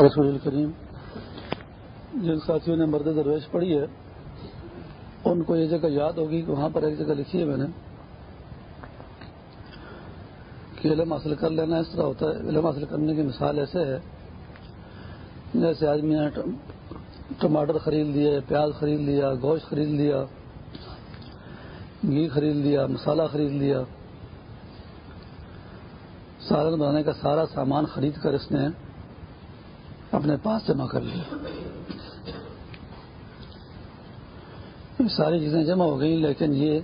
رسول الکریم، جن ساتھیوں نے مرد درویش پڑھی ہے، ان کو یہ جگہ یاد ہوگی کہ وہاں پر ایک جگہ لکھی ہے میں نے کہ علم حاصل کر لینا اس طرح ہوتا ہے۔ علم حاصل کرنے کی مثال ایسے ہے، جیسے آدمی نے ٹماٹر خرید لیے، پیاز خرید لیا، گوشت خرید لیا، گھی خرید لیا مسالہ خرید لیا، سالن بنانے کا سارا سامان خرید کر اس نے اپنے پاس جمع کر لیا۔ یہ ساری چیزیں جمع ہو گئی لیکن یہ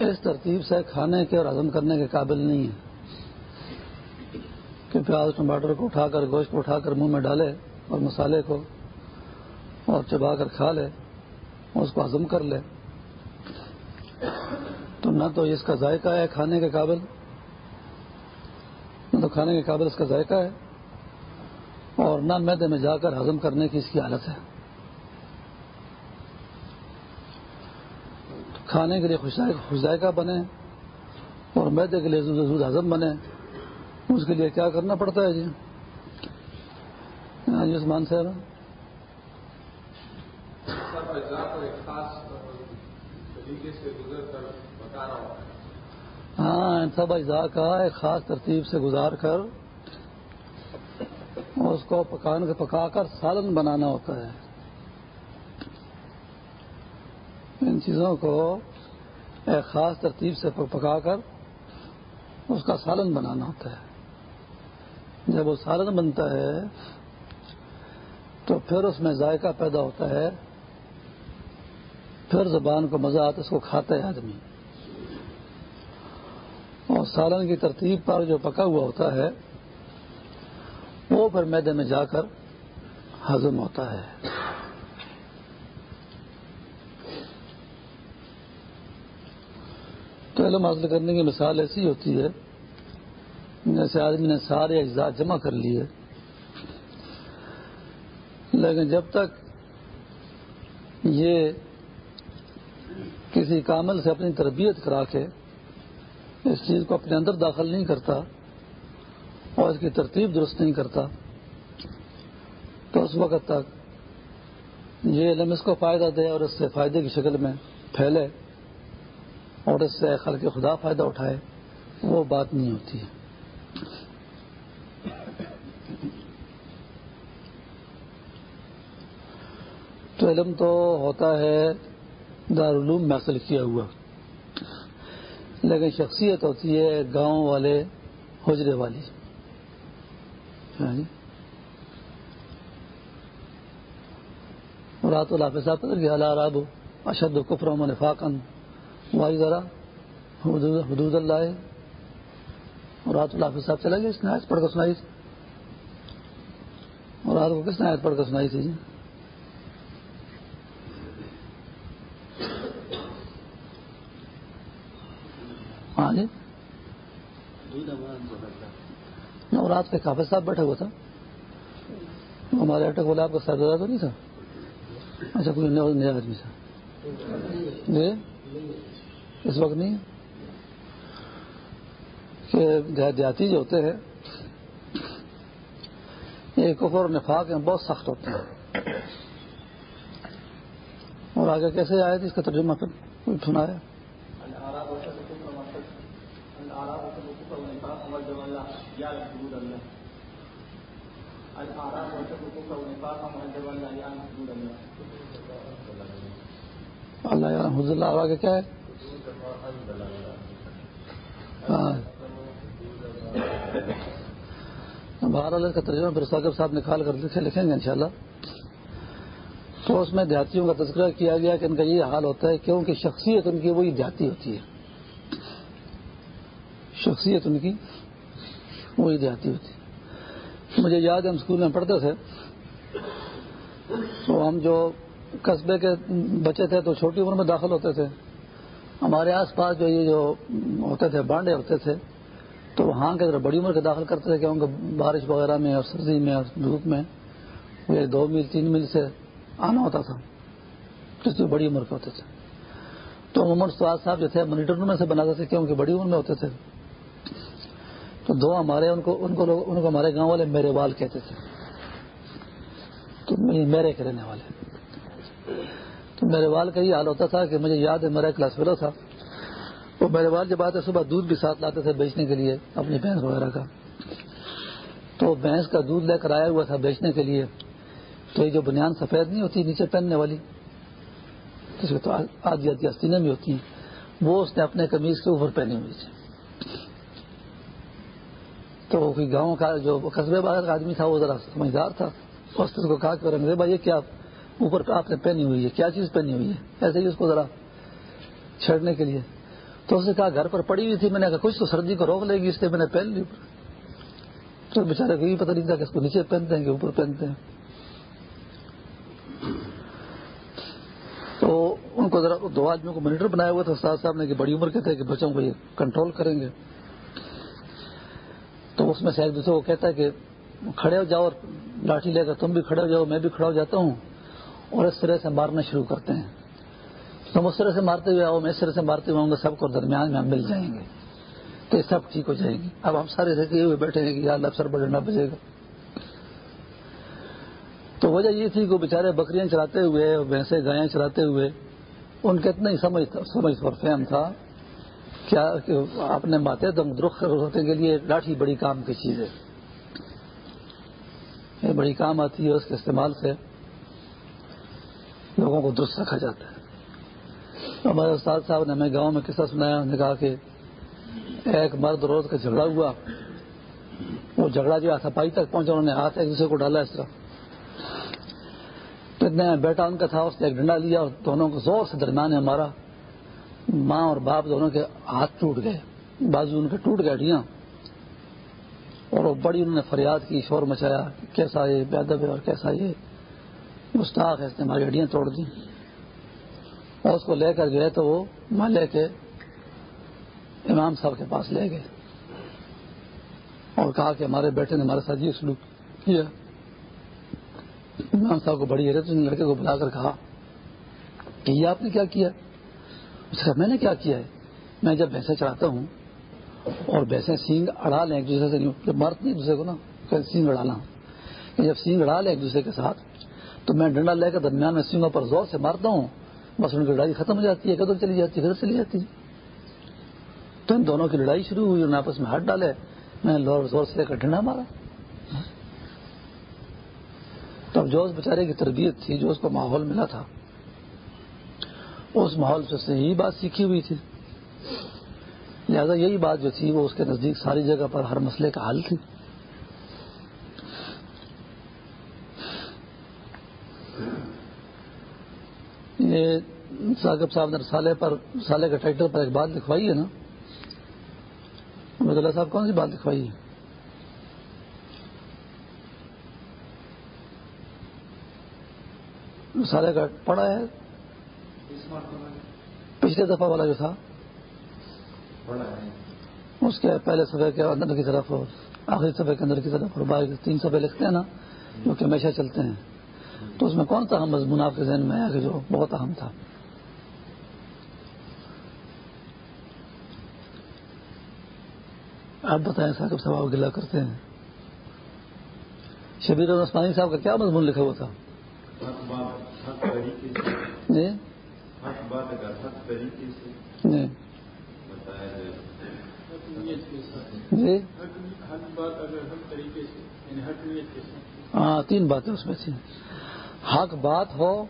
اس ترتیب سے کھانے کے اور ہضم کرنے کے قابل نہیں ہے کہ پیاز، ٹماٹر کو اٹھا کر، گوشت کو اٹھا کر منہ میں ڈالے اور مسالے کو اور چبا کر کھا لے، اس کو ہضم کر لے۔ تو نہ تو اس کا ذائقہ ہے کھانے کے قابل، نہ تو کھانے کے قابل اس کا ذائقہ ہے۔ اور نہ میدے میں جا کر ہضم کرنے کی اس کی حالت ہے۔ کھانے کے لیے خوش ذائقہ بنے اور میدے کے لیے زود ہضم بنے اس کے لیے کیا کرنا پڑتا ہے جی؟ ہاں جی عثمان صاحب۔ ہاں سب اجزاء کا ایک خاص ترتیب سے گزار کر اس کو پکان کے پکا کر سالن بنانا ہوتا ہے۔ ان چیزوں کو ایک خاص ترتیب سے پکا کر اس کا سالن بنانا ہوتا ہے۔ جب وہ سالن بنتا ہے تو پھر اس میں ذائقہ پیدا ہوتا ہے۔ پھر زبان کو مزہ آتا ہے، اس کو کھاتا ہے آدمی۔ اور سالن کی ترتیب پر جو پکا ہوا ہوتا ہے وہ پھر میدے میں جا کر ہضم ہوتا ہے۔ تو علم حاصل کرنے کی مثال ایسی ہوتی ہے، جیسے آدمی نے سارے اجزاء جمع کر لیے، لیکن جب تک یہ کسی کامل سے اپنی تربیت کرا کے اس چیز کو اپنے اندر داخل نہیں کرتا اور اس کی ترتیب درست نہیں کرتا تو اس وقت تک یہ علم اس کو فائدہ دے اور اس سے فائدے کی شکل میں پھیلے اور اس سے خل کے خدا فائدہ اٹھائے، وہ بات نہیں ہوتی ہے۔ تو علم تو ہوتا ہے دارالعلوم میں حاصل کیا ہوا۔ لیکن شخصیت ہوتی ہے گاؤں والے حجرے والی۔ ہاں جی۔ رات اللہ صاحب پتہ کہ اللہ راب اشد کفر و نفاقن وائی ذرا حدود اللہ اور رات اللہ صاحب چلا گیا اس نے آیت پڑھ کر سنائی تھی۔ اور رات کو کس نے آیت پڑھ کر سنائی تھی جی ہاں جی رات کے کافی صاحب بیٹھا ہوا تھا۔ ہمارے اٹک والا آپ کا سردار تو نہیں تھا؟ اچھا کوئی نیا آدمی تھا۔ جی؟ اس وقت نہیں کہ دیہاتی جو ہوتے ہیں، یہ کفر نفاق ہیں، بہت سخت ہوتے ہیں۔ اور آگے کیسے آئے تھے؟ اس کا ترجمہ پھر سنایا اللہ حضر اللہ آگے کیا ہے؟ ہاں۔ بہر کا ترجمہ پھر ثاقب صاحب نکال کر لکھے لکھیں گے انشاءاللہ۔ تو اس میں دیہاتیوں کا تذکرہ کیا گیا کہ ان کا یہ حال ہوتا ہے کیونکہ شخصیت ان کی وہی دیہاتی ہوتی ہے۔ شخصیت ان کی وہی دیہاتی ہوتی۔ مجھے یاد ہے ہم اسکول میں پڑھتے تھے۔ تو ہم جو قصبے کے بچے تھے تو چھوٹی عمر میں داخل ہوتے تھے۔ ہمارے آس پاس جو یہ جو ہوتے تھے، بانڈے ہوتے تھے، تو وہاں کے بڑی عمر کے داخل کرتے تھے کیونکہ بارش وغیرہ میں اور سردی میں اور دھوپ میں، وہ دو میل، تین میل سے آنا ہوتا تھا۔ جس میں بڑی عمر کے ہوتے تھے۔ تو عموماً سواد صاحب جو تھے منیٹر میں سے بناتے تھے کیونکہ بڑی عمر میں ہوتے تھے۔ تو دو ہمارے ان کو ان کو لوگ، ان کو ہمارے گاؤں والے میرے وال کہتے تھے۔ تو میرے کے رہنے والے۔ تو میرے وال کا یہ حال ہوتا تھا کہ مجھے یاد ہے، میرا کلاس فیلو تھا۔ وہ میرے وال جب آتے صبح دودھ بھی ساتھ لاتے تھے بیچنے کے لیے، اپنی بھینس وغیرہ کا۔ تو بھینس کا دودھ لے کر آیا ہوا تھا بیچنے کے لیے۔ تو یہ جو بنیاد سفید نہیں ہوتی، نیچے پہننے والی، جس کو تو آدھی آدھی آستینیں بھی ہوتی ہیں، وہ اس نے اپنے قمیض کے اوپر پہنی ہوئی تھی۔ تو گاؤں کا جو قصبے باہر کا آدمی تھا وہ ذرا سمجھدار تھا اس کو کہا کہ رنگ بھائی کیا اوپر آپ نے پہنی ہوئی ہے، کیا چیز پہنی ہوئی ہے؟ ایسے ہی اس کو ذرا چھڑنے کے لیے۔ تو اس نے کہا گھر پر پڑی ہوئی تھی، میں نے کہا کچھ تو سردی کو روک لے گی، اس لیے میں نے پہن لی تو بےچارے کو یہ پتہ نہیں تھا کہ اس کو نیچے پہنتے ہیں کہ اوپر پہنتے ہیں تو ان کو ذرا دو آدمیوں کو مانیٹر بنایا ہوا تھا، استاد صاحب نے کہ بڑی عمر کے تھے کہ بچوں کو یہ کنٹرول کریں گے۔ تو اس میں سے ایک دوسرے کو کہتا ہے کہ کھڑے ہو جاؤ اور لاٹھی لے کر تم بھی کھڑے ہو جاؤ، میں بھی کھڑا ہو جاتا ہوں۔ اور اس طرح سے مارنا شروع کرتے ہیں۔ تم اس طرح سے مارتے ہوئے آؤ، میں اس طرح سے مارتے ہوئے آؤں گے سب کو درمیان میں ہم مل جائیں گے۔ تو یہ سب ٹھیک ہو جائے گی۔ اب ہم سارے رہتے ہوئے بیٹھے ہیں کہ یار افسر بڑھنا بجے گا۔ تو وجہ یہ تھی کہ بیچارے بکریاں چلاتے ہوئے، بھینسیں گائیں چلاتے ہوئے، ان کے اتنا ہی سمجھ سمجھ اور فہم تھا کیا کہ اپنے ماتے دم درخت ہونے کے لیے لاٹھی بڑی کام کی چیز ہے۔ یہ بڑی کام آتی ہے اس کے استعمال سے۔ لوگوں کو درست رکھا جاتا ہے۔ ہمارے استاد صاحب نے ہمیں گاؤں میں قصہ سنایا، انہوں نے کہا کہ ایک مرد روز کا جھگڑا ہوا۔ وہ جھگڑا جو آسا تک پہنچا، انہوں نے ہاتھ ایک دوسرے کو ڈالا اس طرح۔ تو اتنے بیٹا ان کا تھا، اس نے ایک ڈنڈا لیا اور دونوں کو زور سے درمیان ہے ہمارا ماں اور باپ دونوں کے ہاتھ ٹوٹ گئے، بازو ان کے ٹوٹ گئے ڈیاں اور وہ بڑی انہوں نے فریاد کی، شور مچایا کیسا یہ بے ادب ہے اور کیسا یہ مستاق ہے، اس نے ہماری ہڈیاں توڑ دی اور اس کو لے کر گئے تو وہ محلے کے امام صاحب کے پاس لے گئے۔ اور کہا کہ ہمارے بیٹے نے ہمارے ساتھ یہ سلوک کیا۔ امام صاحب کو بڑی حیرت لڑکے کو بلا کر کہا کہ یہ آپ نے کیا کیا؟ اس کا میں نے کیا کیا ہے؟ میں جب بھینسیں چڑھاتا ہوں اور ویسے سینگ اڑا لیں ایک دوسرے سے جب مرد نہیں دوسرے کو نا سینگ اڑانا۔ جب سینگ اڑا لیں ایک دوسرے کے ساتھ، تو میں ڈنڈا لے کر درمیان میں سینگوں پر زور سے مارتا ہوں، بس ان کی لڑائی ختم ہو جاتی ہے کدھر چلی جاتی ہے کدھر چلی جاتی ہے۔ تو ان دونوں کی لڑائی شروع ہوئی انہوں نے آپس میں ہاتھ ڈالے۔ میں نے زور سے لے کر ڈنڈا مارا۔ تب جو اس بیچارے کی تربیت تھی جو اس کو ماحول ملا تھا۔ اس ماحول سے یہی بات سیکھی ہوئی تھی۔ لہذا یہی بات جو تھی وہ اس کے نزدیک ساری جگہ پر ہر مسئلے کا حل تھی۔ یہ ثاقب صاحب نے رسالے پر، رسالے کا ٹریکٹر پر ایک بات لکھوائی ہے نا۔ عبد اللہ صاحب، کون سی بات لکھوائی ہے؟ رسالے کا پڑا ہے۔ پچھلے دفعہ والا جو تھا اس کے پہلے صفحے کے اندر کی طرف آخری صفحے کے اندر کی طرف اور باہر تین صفحے لکھتے ہیں نا جو کہ ہمیشہ چلتے ہیں۔ تو اس میں کون سا اہم مضمون آپ کے ذہن میں آیا کہ جو بہت اہم تھا؟ آپ بتائیں صاحب سواب گلا کرتے ہیں۔ شبیر عثمانی صاحب کا کیا مضمون لکھا ہوا تھا؟ جی؟ جی۔ جی۔ ہاں تین باتیں اس میں سے حق بات ہو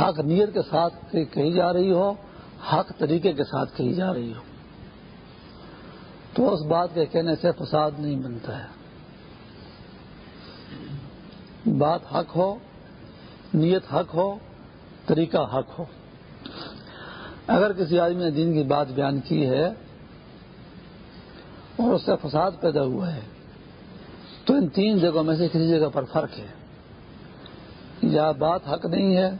حق نیت کے ساتھ کہی جا رہی ہو حق طریقے کے ساتھ کہی جا رہی ہو۔ تو اس بات کے کہنے سے فساد نہیں بنتا ہے۔ بات حق ہو نیت حق ہو طریقہ حق ہو۔ اگر کسی آدمی نے دین کی بات بیان کی ہے اور اس سے فساد پیدا ہوا ہے، تو ان تین جگہوں میں سے کسی جگہ پر فرق ہے۔ یا بات حق نہیں ہے،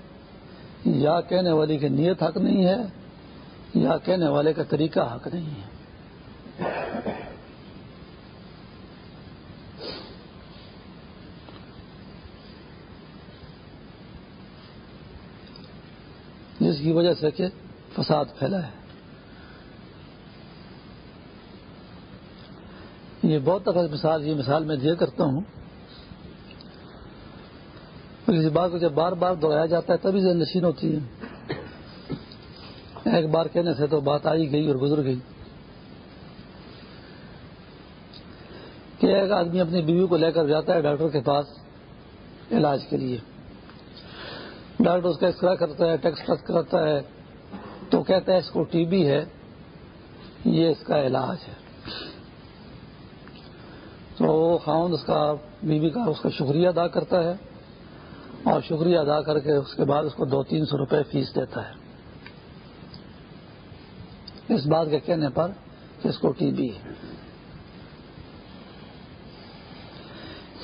یا کہنے والی کی نیت حق نہیں ہے، یا کہنے والے کا طریقہ حق نہیں ہے۔ جس کی وجہ سے کہ فساد پھیلا ہے یہ بہت دفعہ مثال، یہ مثال میں دیا کرتا ہوں۔ کسی بات کو جب بار بار دہرایا جاتا ہے، تبھی ذہن نشین ہوتی ہے۔ ایک بار کہنے سے تو بات آئی گئی اور گزر گئی۔ کہ ایک آدمی اپنی بیوی کو لے کر جاتا ہے ڈاکٹر کے پاس علاج کے لیے۔ ڈاکٹر اس کا ایکسرا کرتا ہے ٹیکسٹ کرتا ہے۔ تو کہتا ہے اس کو ٹی بی ہے، یہ اس کا علاج ہے۔ تو خاؤن اس کا بیوی کا اس کا شکریہ ادا کرتا ہے اور شکریہ ادا کر کے اس کے بعد اس کو دو تین سو روپے فیس دیتا ہے۔ اس بات کے کہنے پر کہ اس کو ٹی بی ہے۔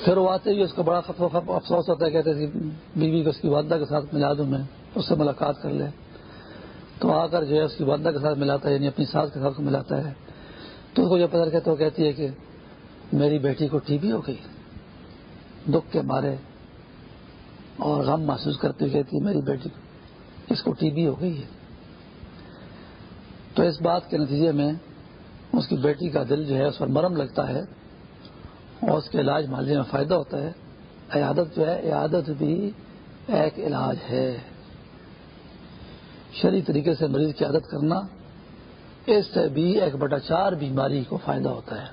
پھر وہ آتے ہی اس کو بڑا خط افسوس ہوتا ہے، کہتے ہیں کہ بیوی کو اس کی والدہ کے ساتھ ملا دوں میں اس سے ملاقات کر لے۔ تو آ کر جو ہے اس کی والدہ کے ساتھ ملاتا ہے یعنی اپنی ساس کے ساتھ ملاتا ہے، تو اس کو جو پتہ کہتے، وہ کہتی ہے کہ میری بیٹی کو ٹی بی ہو گئی، دکھ کے مارے اور غم محسوس کرتے ہوئے کہتی ہے میری بیٹی کو، اس کو ٹی بی ہو گئی ہے۔ تو اس بات کے نتیجے میں اس کی بیٹی کا دل جو ہے اس پر مرم لگتا ہے اور اس کے علاج معالجے میں فائدہ ہوتا ہے۔ عیادت جو ہے، عیادت بھی ایک علاج ہے۔ شری طریقے سے مریض کی عادت کرنا، اس سے بھی ایک بٹا چار بیماری کو فائدہ ہوتا ہے۔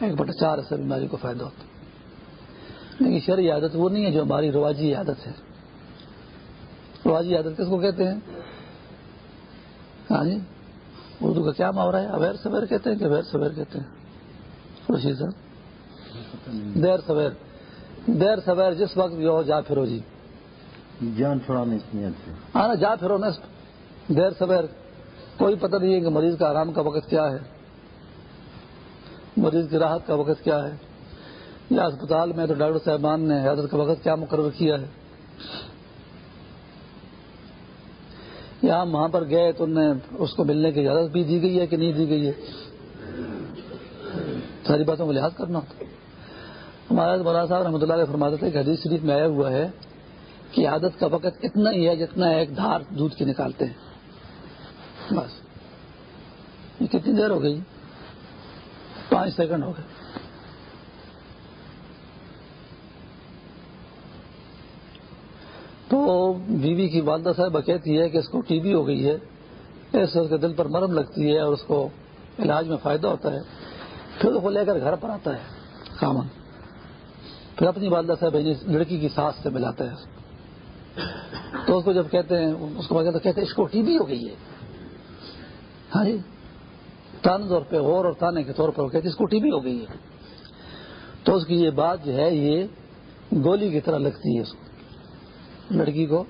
ایک بٹا چار ایسے بیماری کو فائدہ ہوتا ہے۔ لیکن شرعی عادت وہ نہیں ہے جو ہماری رواجی عادت ہے۔ رواجی عادت کس کو کہتے ہیں؟ ہاں جی اردو کا کیا محاورہ ہے؟ اویر سویر کہتے ہیں کہ اویر سویر کہتے ہیں؟ رشید صاحب، دیر سویر دیر سویر جس وقت بھی ہو جا پھرو جی۔ جان چھوڑانے کی نیت سے۔ ہاں نا، جا پھرو نا دیر سویر۔ کوئی پتہ نہیں ہے کہ مریض کا آرام کا وقت کیا ہے۔ مریض کی راحت کا وقت کیا ہے۔ یا اسپتال میں تو ڈاکٹر صاحبان نے حضرت کا وقت کیا مقرر کیا ہے۔ یا ہم وہاں پر گئے تو انہیں اس کو ملنے کی اجازت بھی دی گئی ہے کہ نہیں دی گئی ہے۔ ساری باتوں کو لحاظ کرنا ہوتا ہمارا مولانا صاحب رحمۃ اللہ علیہ فرماتے تھے کہ حدیث شریف میں آیا ہوا ہے کہ عادت کا وقت اتنا ہی ہے جتنا ایک دھار دودھ کی نکالتے ہیں۔ بس۔ یہ کتنی دیر ہو گئی؟ پانچ سیکنڈ ہو گئے۔ تو بیوی کی والدہ صاحبہ کہتی ہے کہ اس کو ٹی بی ہو گئی ہے۔ اس سے اس کے دل پر مرم لگتی ہے اور اس کو علاج میں فائدہ ہوتا ہے۔ پھر اس کو لے کر گھر پر آتا ہے۔ سامان۔ پھر اپنی والدہ صاحب یعنی لڑکی کی سانس سے ملاتا ہے۔ تو اس کو جب کہتے ہیں، اس کو کہتے ہیں، اس کو ٹی بی ہو گئی ہے۔ ہاں جی۔ تان طور پہ اور اور تانے کے طور پر وہ کہتے اس کو ٹی بی ہو گئی ہے۔ تو اس کی یہ بات جو ہے، یہ گولی کی طرح لگتی ہے اس کو۔ لڑکی کو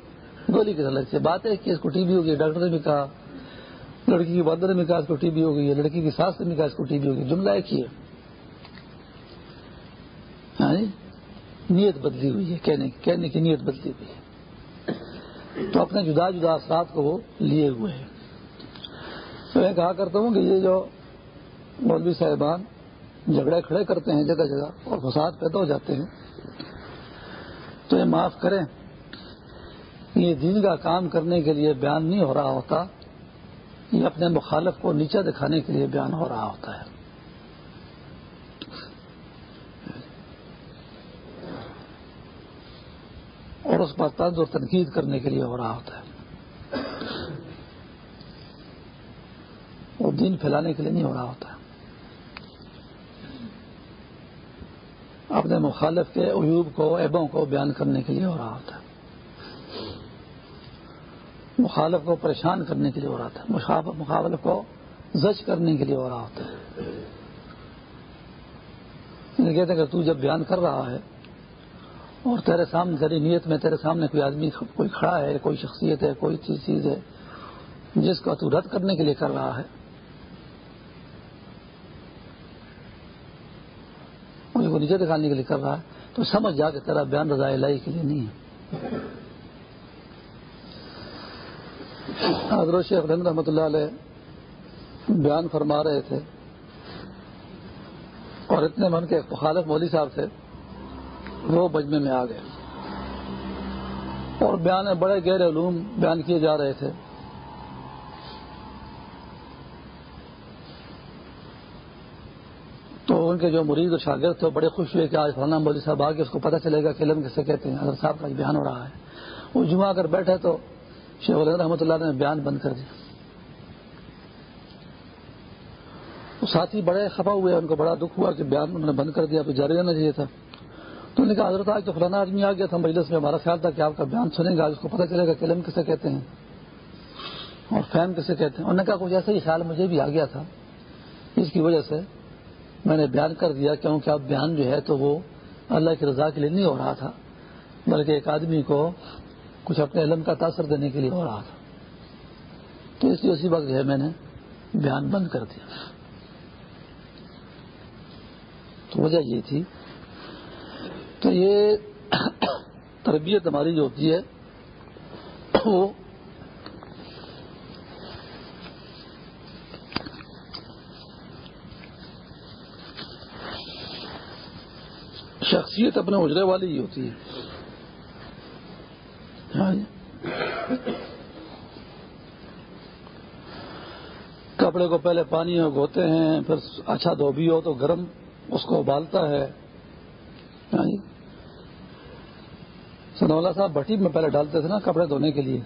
گولی کی طرح لگتی ہے۔ بات ہے کہ اس کو ٹی بی ہو گئی ڈاکٹر نے بھی کہا، لڑکی کی والدہ نے بھی کہا اس کو ٹی بی ہو گئی ہے، لڑکی کی ساس نے بھی کہا اس کو ٹی بی ہو گئی جملہ ایک ہی ہے۔ ہاں جی۔ نیت بدلی ہوئی ہے، کہنے کہنے کی نیت بدلی ہوئی ہے۔ تو اپنے جدا جدا اثرات کو وہ لیے ہوئے ہیں۔ تو میں کہا کرتا ہوں کہ یہ جو مولوی صاحبان جھگڑے کھڑے کرتے ہیں جگہ جگہ اور فساد پیدا ہو جاتے ہیں، تو یہ معاف کریں۔ یہ دین کا کام کرنے کے لیے بیان نہیں ہو رہا ہوتا، یہ اپنے مخالف کو نیچے دکھانے کے لیے بیان ہو رہا ہوتا ہے۔ اور اس پر طرز اور تنقید کرنے کے لیے ہو رہا ہوتا ہے۔ اور دین پھیلانے کے لیے نہیں ہو رہا ہوتا۔ اپنے مخالف کے عیوب کو ایبوں کو بیان کرنے کے لیے ہو رہا ہوتا ہے۔ مخالف کو پریشان کرنے کے لیے ہو رہا تھا مخالف کو زج کرنے کے لیے ہو رہا ہوتا ہے۔ یعنی کہتے ہیں کہ تو جب بیان کر رہا ہے اور تیرے سامنے تیری نیت میں تیرے سامنے کوئی آدمی کوئی کھڑا ہے، کوئی شخصیت ہے، کوئی چیز چیز ہے، جس کو تو رد کرنے کے لیے کر رہا ہے۔ مجھے کو نیچے دکھانے کے لیے کر رہا ہے، تو سمجھ جا کہ تیرا بیان رضا لائی کے لیے نہیں ہے۔ حضرت شیخ رحمۃ رحمۃ اللہ علیہ بیان فرما رہے تھے اور اتنے من کے مخالف مولوی صاحب تھے۔ وہ بجمے میں آ گئے۔ اور بیان بڑے گہرے علوم بیان کیے جا رہے تھے۔ تو ان کے جو مرید اور شاگرد تھے، بڑے خوش ہوئے کہ آج فلانا مودی صاحب آ کے اس کو پتہ چلے گا کہ علم کسے کہتے ہیں۔ حضرت صاحب کا بیان ہو رہا ہے۔ وہ جمعہ کر بیٹھے تو شیخ علیہ رحمۃ اللہ نے بیان بند کر دیا۔ ساتھی بڑے خفا ہوئے، ان کو بڑا دکھ ہوا کہ بیان انہوں نے بند کر دیا، تو جاری رہنا چاہیے تھا۔ تو نے کہا، حضرت آج تو فلانا آدمی آ گیا تھا، مجلس میں ہمارا خیال تھا کہ آپ کا بیان سنیں گا اس کو پتہ چلے گا کہ علم کسے کہتے ہیں اور فہم کسے کہتے ہیں۔ انہوں نے کہا، کچھ ایسا ہی خیال مجھے بھی آ گیا تھا اس کی وجہ سے میں نے بیان کر دیا، کیونکہ اب بیان جو ہے تو وہ اللہ کی رضا کے لیے نہیں ہو رہا تھا، بلکہ ایک آدمی کو کچھ اپنے علم کا تاثر دینے کے لیے ہو رہا تھا۔ تو اس لیے اسی وقت جو ہے میں نے بیان بند کر دیا۔ تو وجہ یہ تھی تو یہ تربیت ہماری جو ہوتی ہے، وہ شخصیت اپنے اجرے والی ہی ہوتی ہے۔ ہاں جی۔ کپڑے کو پہلے پانی میں گوتے ہیں، پھر اچھا دھوبی ہو تو گرم اس کو ابالتا ہے۔ ہاں جی۔ سنولا صاحب، بٹی میں پہلے ڈالتے تھے نا کپڑے دھونے کے لیے۔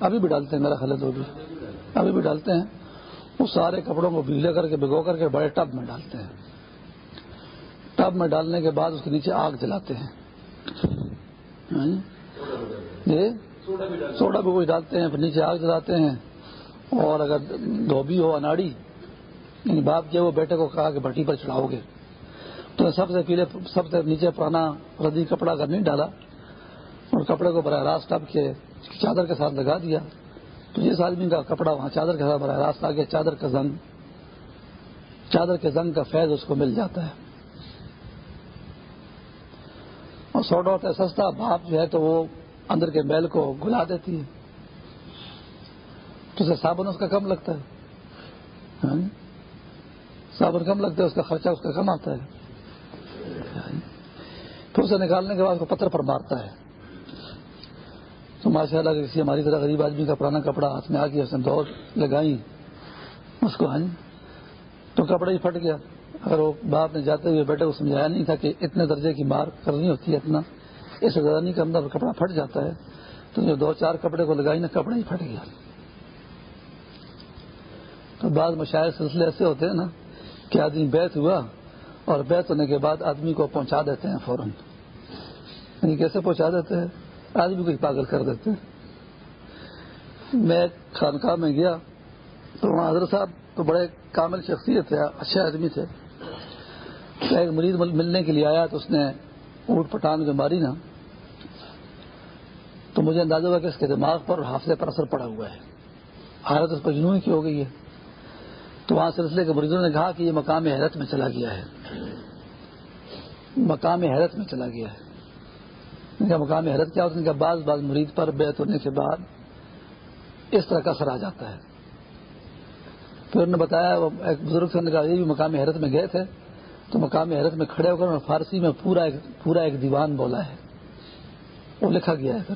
ابھی بھی ڈالتے ہیں میرا خیال دھوبی ابھی بھی ڈالتے ہیں۔ وہ سارے کپڑوں کو بجلے کر کے، بھگو کر کے بڑے ٹب میں ڈالتے ہیں۔ ٹب میں ڈالنے کے بعد اس کے نیچے آگ جلاتے ہیں۔ ہاں جی؟, جی؟ سوڈا بھی کچھ ڈالتے ہیں، پھر نیچے آگ جلاتے ہیں۔ اور اگر دھوبی ہو، اناڑی یعنی باپ جو وہ بیٹے کو کہا کہ بھٹی پر چڑھاؤ گے۔ تو سب سے پیلے، سب سے نیچے پرانا ردی کپڑا اگر نہیں ڈالا۔ اور کپڑے کو براہ راست ٹب کے چادر کے ساتھ لگا دیا۔ تو جس آدمی کا کپڑا وہاں چادر کے ساتھ براہ راست آ گیا چادر کا زنگ، چادر کے زنگ کا فیض اس کو مل جاتا ہے۔ اور سوڈا ہوتا ہے سستا بھاپ جو ہے تو وہ اندر کے میل کو گلا دیتی ہے۔ تو اسے صابن اس کا کم لگتا ہے۔ ہاں؟ صابن کم لگتا ہے، اس کا خرچہ اس کا کم آتا ہے۔ ہاں؟ پھر اسے نکالنے کے بعد کو پتھر پر مارتا ہے۔ تو ماشاء اللہ کسی ہماری طرح غریب آدمی کا پرانا کپڑا ہاتھ میں آ گیا، اس نے دوڑ لگائی، اس کو ہاں تو کپڑا ہی پھٹ گیا۔ اگر وہ باپ نے جاتے ہوئے بیٹے کو سمجھایا نہیں تھا کہ اتنے درجے کی مار کرنی ہوتی ہے اتنا، اس زیادہ نہیں کرنا کپڑا پھٹ جاتا ہے، تو جو دو چار کپڑے کو لگائی نا کپڑا ہی پھٹ گیا۔ تو بعض مشاعر سلسلے ایسے ہوتے ہیں نا کہ آدمی بیت ہوا اور بیت ہونے کے بعد آدمی کو پہنچا دیتے ہیں فوراً۔ یعنی کیسے پہنچا دیتے ہیں؟ آدمی کو پاگل کر دیتے ہیں۔ میں خانقاہ میں گیا تو وہاں حضرت صاحب تو بڑے کامل شخصیت تھے، اچھے آدمی تھے۔ ایک مریض ملنے کے لیے آیا تو اس نے اونٹ پٹان جو ماری نا۔ تو مجھے اندازہ ہوا کہ اس کے دماغ پر اور حافظے پر اثر پڑا ہوا ہے۔ حالت اس پر جنوئی کی ہو گئی ہے۔ تو وہاں سلسلے کے مریضوں نے کہا کہ یہ مقام حیرت میں چلا گیا ہے۔ مقام حیرت میں چلا گیا ہے۔ مقام حیرت کیا؟ ہوتا ہے بعض بعض مرید پر بیت ہونے کے بعد اس طرح کا اثر آ جاتا ہے۔ پھر انہوں نے بتایا، وہ ایک بزرگ سے کہا، یہ بھی مقام حیرت میں گئے تھے۔ تو مقام حیرت میں کھڑے ہو کر فارسی میں پورا ایک پورا ایک دیوان بولا ہے۔ وہ لکھا گیا ہے پھر۔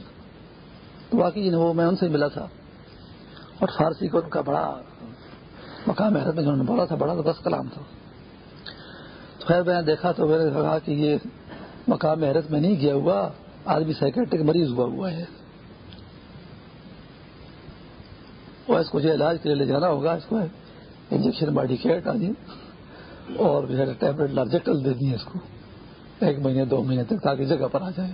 تو واقعی وہ میں ان سے ملا تھا۔ اور فارسی کو ان کا بڑا مقام حیرت میں جنہوں نے بولا تھا، بڑا بس کلام تھا۔ تو خیر میں نے دیکھا تو میں نے کہا کہ یہ مقام حیرت میں نہیں گیا ہوا۔ آدمی سائکٹرک مریض ہوا ہوا ہے۔ وہ اس کو جو علاج کے لیے لے جانا ہوگا، اس کو انجیکشن باڈی کیٹ آدھی اور جو ہے ٹیبلٹ لارجیکل دے دی اس کو۔ ایک مہینے، دو مہینے تک تاکہ جگہ پر آ جائے۔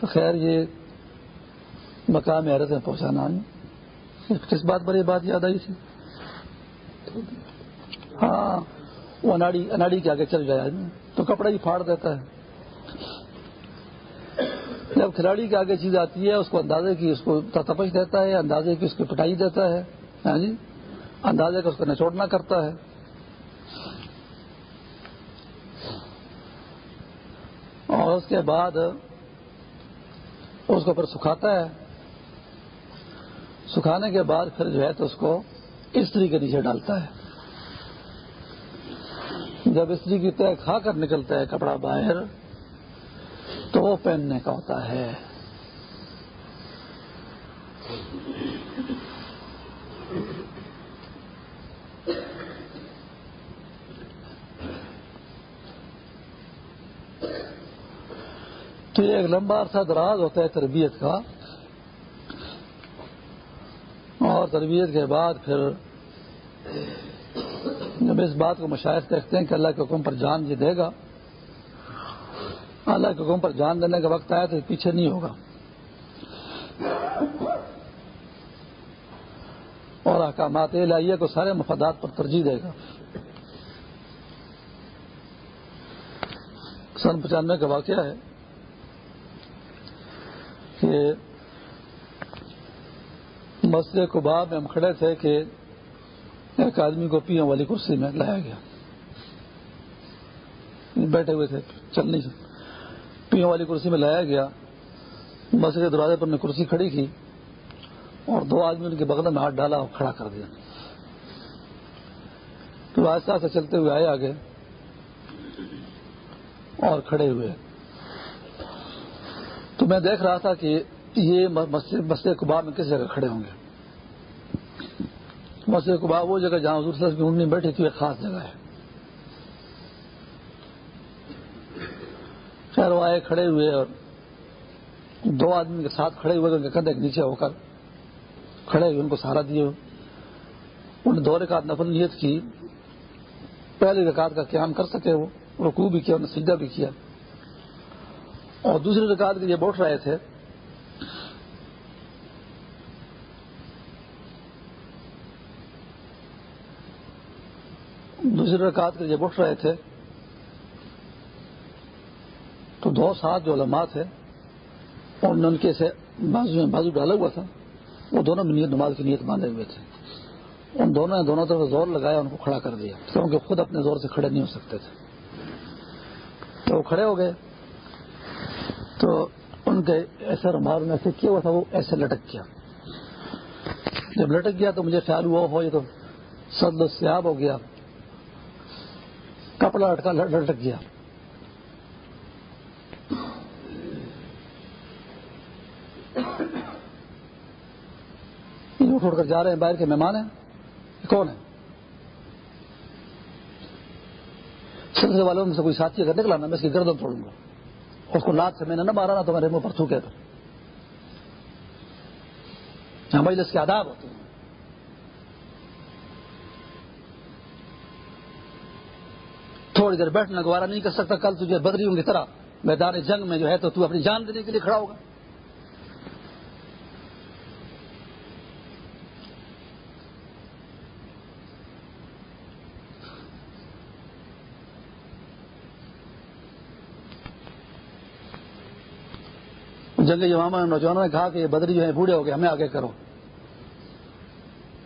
تو خیر، یہ مقام حیرت میں پہنچانا کس بات پر یہ بات یاد آئی تھی؟ ہاں وہ اناڑی اناڑی کے آگے چل جائے۔ تو کپڑا ہی پھاڑ دیتا ہے۔ جب کھلاڑی کے آگے چیز آتی ہے، اس کو اندازے کی، اس کو تپش دیتا ہے، اندازے کی اس کی پٹائی دیتا ہے ہاں جی؟ اندازے کا اس کو نچوڑنا کرتا ہے۔ اور اس کے بعد اس کو پھر سکھاتا ہے۔ سکھانے کے بعد پھر جو ہے تو اس کو استری کے نیچے ڈالتا ہے۔ جب استری کی طے کھا کر نکلتا ہے کپڑا باہر تو وہ پہننے کا ہوتا ہے۔ تو یہ ایک لمبا عرصہ دراز ہوتا ہے تربیت کا۔ اور تربیت کے بعد پھر جب اس بات کو مشاہد کرتے ہیں کہ اللہ کے حکم پر جان جی دے گا۔ اللہ کے حکم پر جان دینے کا وقت آیا تو پیچھے نہیں ہوگا۔ اور احکامات الہیہ کو سارے مفادات پر ترجیح دے گا۔ سن پچانوے کا واقعہ ہے کہ مسجد کباب میں ہم کھڑے تھے کہ ایک آدمی کو پیوں والی کرسی میں لایا گیا۔ بیٹھے ہوئے تھے، چل نہیں پیوں والی کرسی میں لایا گیا، مسجد کے دروازے پر نے کرسی کھڑی کی اور دو آدمی ان کے بغل میں ہاتھ ڈالا اور کھڑا کر دیا۔ تو آہستہ آہستہ چلتے ہوئے آئے آگے اور کھڑے ہوئے۔ تو میں دیکھ رہا تھا کہ یہ مسجد کباب میں کس جگہ کھڑے ہوں گے؟ مسجد کباب وہ جگہ جہاں حضور صاحب کی اونی بیٹھی تھی، ایک خاص جگہ ہے۔ خیر وہ آئے کھڑے ہوئے اور دو آدمی کے ساتھ کھڑے ہوئے ان کے کندھے نیچے ہو کر کھڑے ہوئے، ان کو سہارا دیے انہوں نے دو رکعت نفل نیت کی۔ پہلی رکعت کا قیام کر سکے وہ، رکوع بھی کیا، انہوں نے سیدھا بھی کیا۔ اور دوسری رکعت کے لیے بیٹھ رہے تھے۔ دوسری رکعت کے لیے بیٹھ رہے تھے تو دو ساتھ جو علماء تھے، اور ان کے سے بازو میں بازو ڈالا ہوا تھا، وہ دونوں نیت نماز کی نیت باندھے ہوئے تھے۔ ان دونوں نے دونوں طرف زور لگایا، ان کو کھڑا کر دیا، کیونکہ خود اپنے زور سے کھڑے نہیں ہو سکتے تھے۔ تو وہ کھڑے ہو گئے۔ تو ان کے ایسے رومال نے ایسے کیا ہوا تھا، وہ ایسے لٹک گیا۔ جب لٹک گیا تو مجھے خیال ہوا ہو یہ تو سد سیاب ہو گیا۔ کپڑا لٹکا، لٹک گیا۔ اٹھ کر جا رہے ہیں، باہر کے مہمان ہیں۔ کون ہے؟ سلسلے والوں میں سے کوئی ساتھی اگر نکلا نا میں اس کی گردن توڑوں گا۔ اس کو لات سے میں نے نہ مارا نا تو میرے منہ پر تھوکے تو مجلس کے آداب ہوتے ہیں۔ تھوڑی دیر بیٹھنا گوارا نہیں کر سکتا، کل تجھے بدریوں کی طرح میدان جنگ میں جو ہے تو تو اپنی جان دینے کے لیے کھڑا ہوگا۔ جنگ جمع نوجوانوں نے کہا کہ یہ بدری جو ہے بوڑھے ہو گئے، ہمیں آگے کرو۔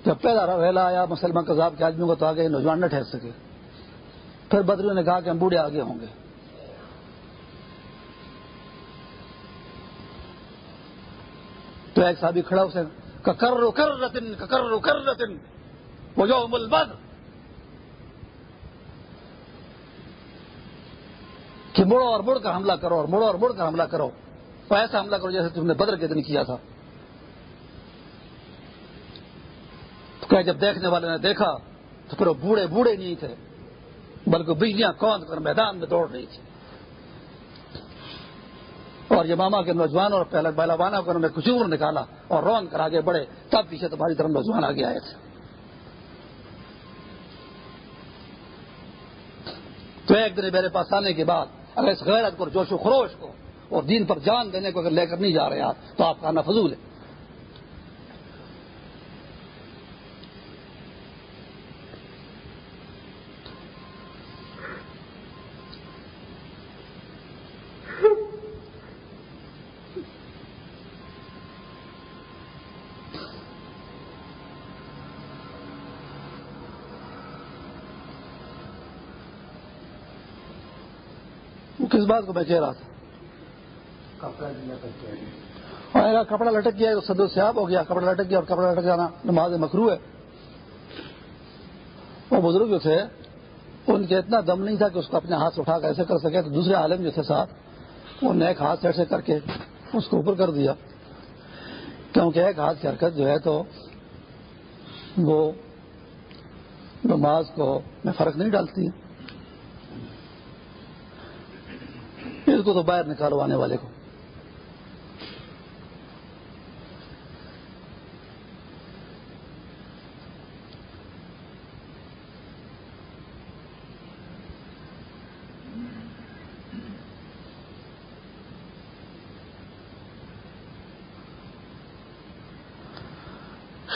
جب پہلا ویلا آیا مسلمان کذاب کے آدمیوں کو تو آگے نوجوان نہ ٹھہر سکے۔ پھر بدریوں نے کہا کہ ہم بوڑھے آگے ہوں گے۔ تو ایک صاحب کھڑا، اسے ککر کر رتن ککر کر رتن وہ جو مل کہ مڑو اور مڑ کر حملہ کرو اور مڑو اور مڑ کر حملہ کرو۔ تو ایسا حملہ کرو جیسے تم نے بدر کے دن کیا تھا۔ تو کہ جب دیکھنے والے نے دیکھا تو پھر وہ بوڑھے بوڑھے نہیں تھے، بلکہ بجلیاں کوند کر میدان میں دوڑ رہی تھی۔ اور یہ ماما کے نوجوان اور پہلے بالا کو انہوں نے کچور نکالا اور رون کر آگے بڑھے، تب پیچھے تمہاری طرف نوجوان آگے آئے تھے۔ تو ایک دن میرے پاس آنے کے بعد اگر اس غیرت کو جوش و خروش کو اور دین پر جان دینے کو اگر لے کر نہیں جا رہے آپ، تو آپ کا فضول ہے۔ کس بات کو میں کہہ رہا تھا؟ ہاں، کپڑا لٹک گیا سدو سیاب ہو گیا، کپڑا لٹک گیا اور کپڑا لٹک جانا نماز مکرو ہے۔ وہ بزرگ جو تھے، ان کے اتنا دم نہیں تھا کہ اس کو اپنے ہاتھ اٹھا کر ایسے کر سکے تو دوسرے عالم جو تھے ساتھ انہوں نے ایک ہاتھ سے ایسے کر کے اس کو اوپر کر دیا۔ کیونکہ ایک ہاتھ کی حرکت جو ہے تو وہ نماز کو میں فرق نہیں ڈالتی۔ اس کو تو باہر نکالو آنے والے کو۔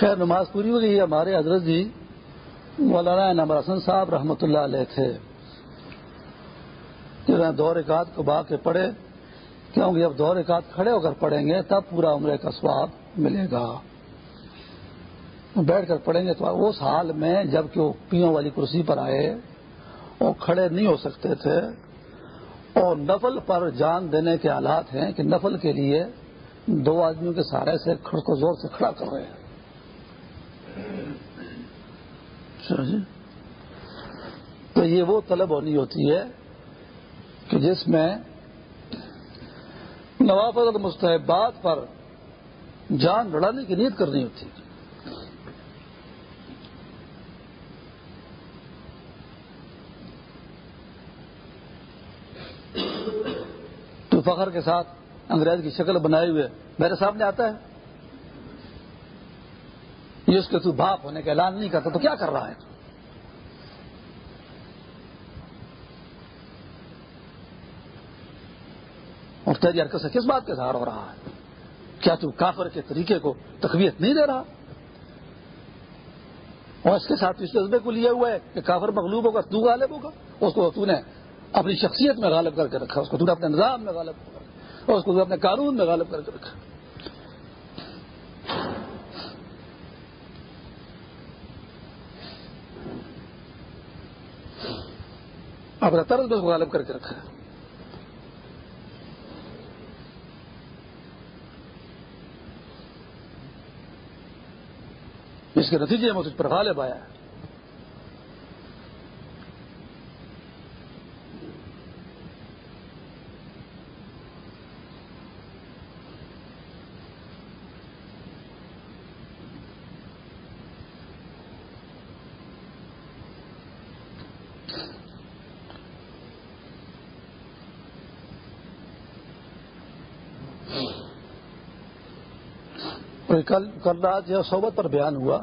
خیر، نماز پوری ہو گئی۔ ہمارے حضرت جی مولانا نمر حسن صاحب رحمۃ اللہ علیہ تھے۔ جنہیں دو کو با کے پڑھے۔ کیونکہ جب دو رکعت کھڑے ہو کر پڑھیں گے، تب پورا عمرے کا سواب ملے گا۔ بیٹھ کر پڑھیں گے تو اس حال میں جبکہ وہ پیوں والی کرسی پر آئے، وہ کھڑے نہیں ہو سکتے تھے۔ اور نفل پر جان دینے کے حالات ہیں کہ نفل کے لیے دو آدمیوں کے سہارے سے کھڑ کو زور سے کھڑا کر رہے ہیں اچھا جی تو یہ وہ طلب ہونی ہوتی ہے کہ جس میں نوافذ اور مستحبات پر جان لڑانے کی نیت کرنی ہوتی ہے۔ تو فخر کے ساتھ انگریز کی شکل بنائے ہوئے میرے سامنے آتا ہے۔ یہ اس کے تو باپ ہونے کا اعلان نہیں کرتا تو کیا کر رہا ہے اور تیری حرکت سے کس بات کا اظہار ہو رہا ہے؟ کیا تو کافر کے طریقے کو تقویت نہیں دے رہا؟ اور اس کے ساتھ اس جذبے کو لیا ہوا ہے کہ کافر مغلوب ہوگا تو غالب ہوگا، اس کو تو نے اپنی شخصیت میں غالب کر کے رکھا، اس کو تو نے اپنے نظام میں غالب کر اور اس کو اپنے قانون میں غالب کر کے رکھا۔ اپنا طرز بس غالب کر کے رکھا ہے۔ اس کے نتیجے میں اس پر غالب آیا۔ ہے کل کل رات جو صحبت پر بیان ہوا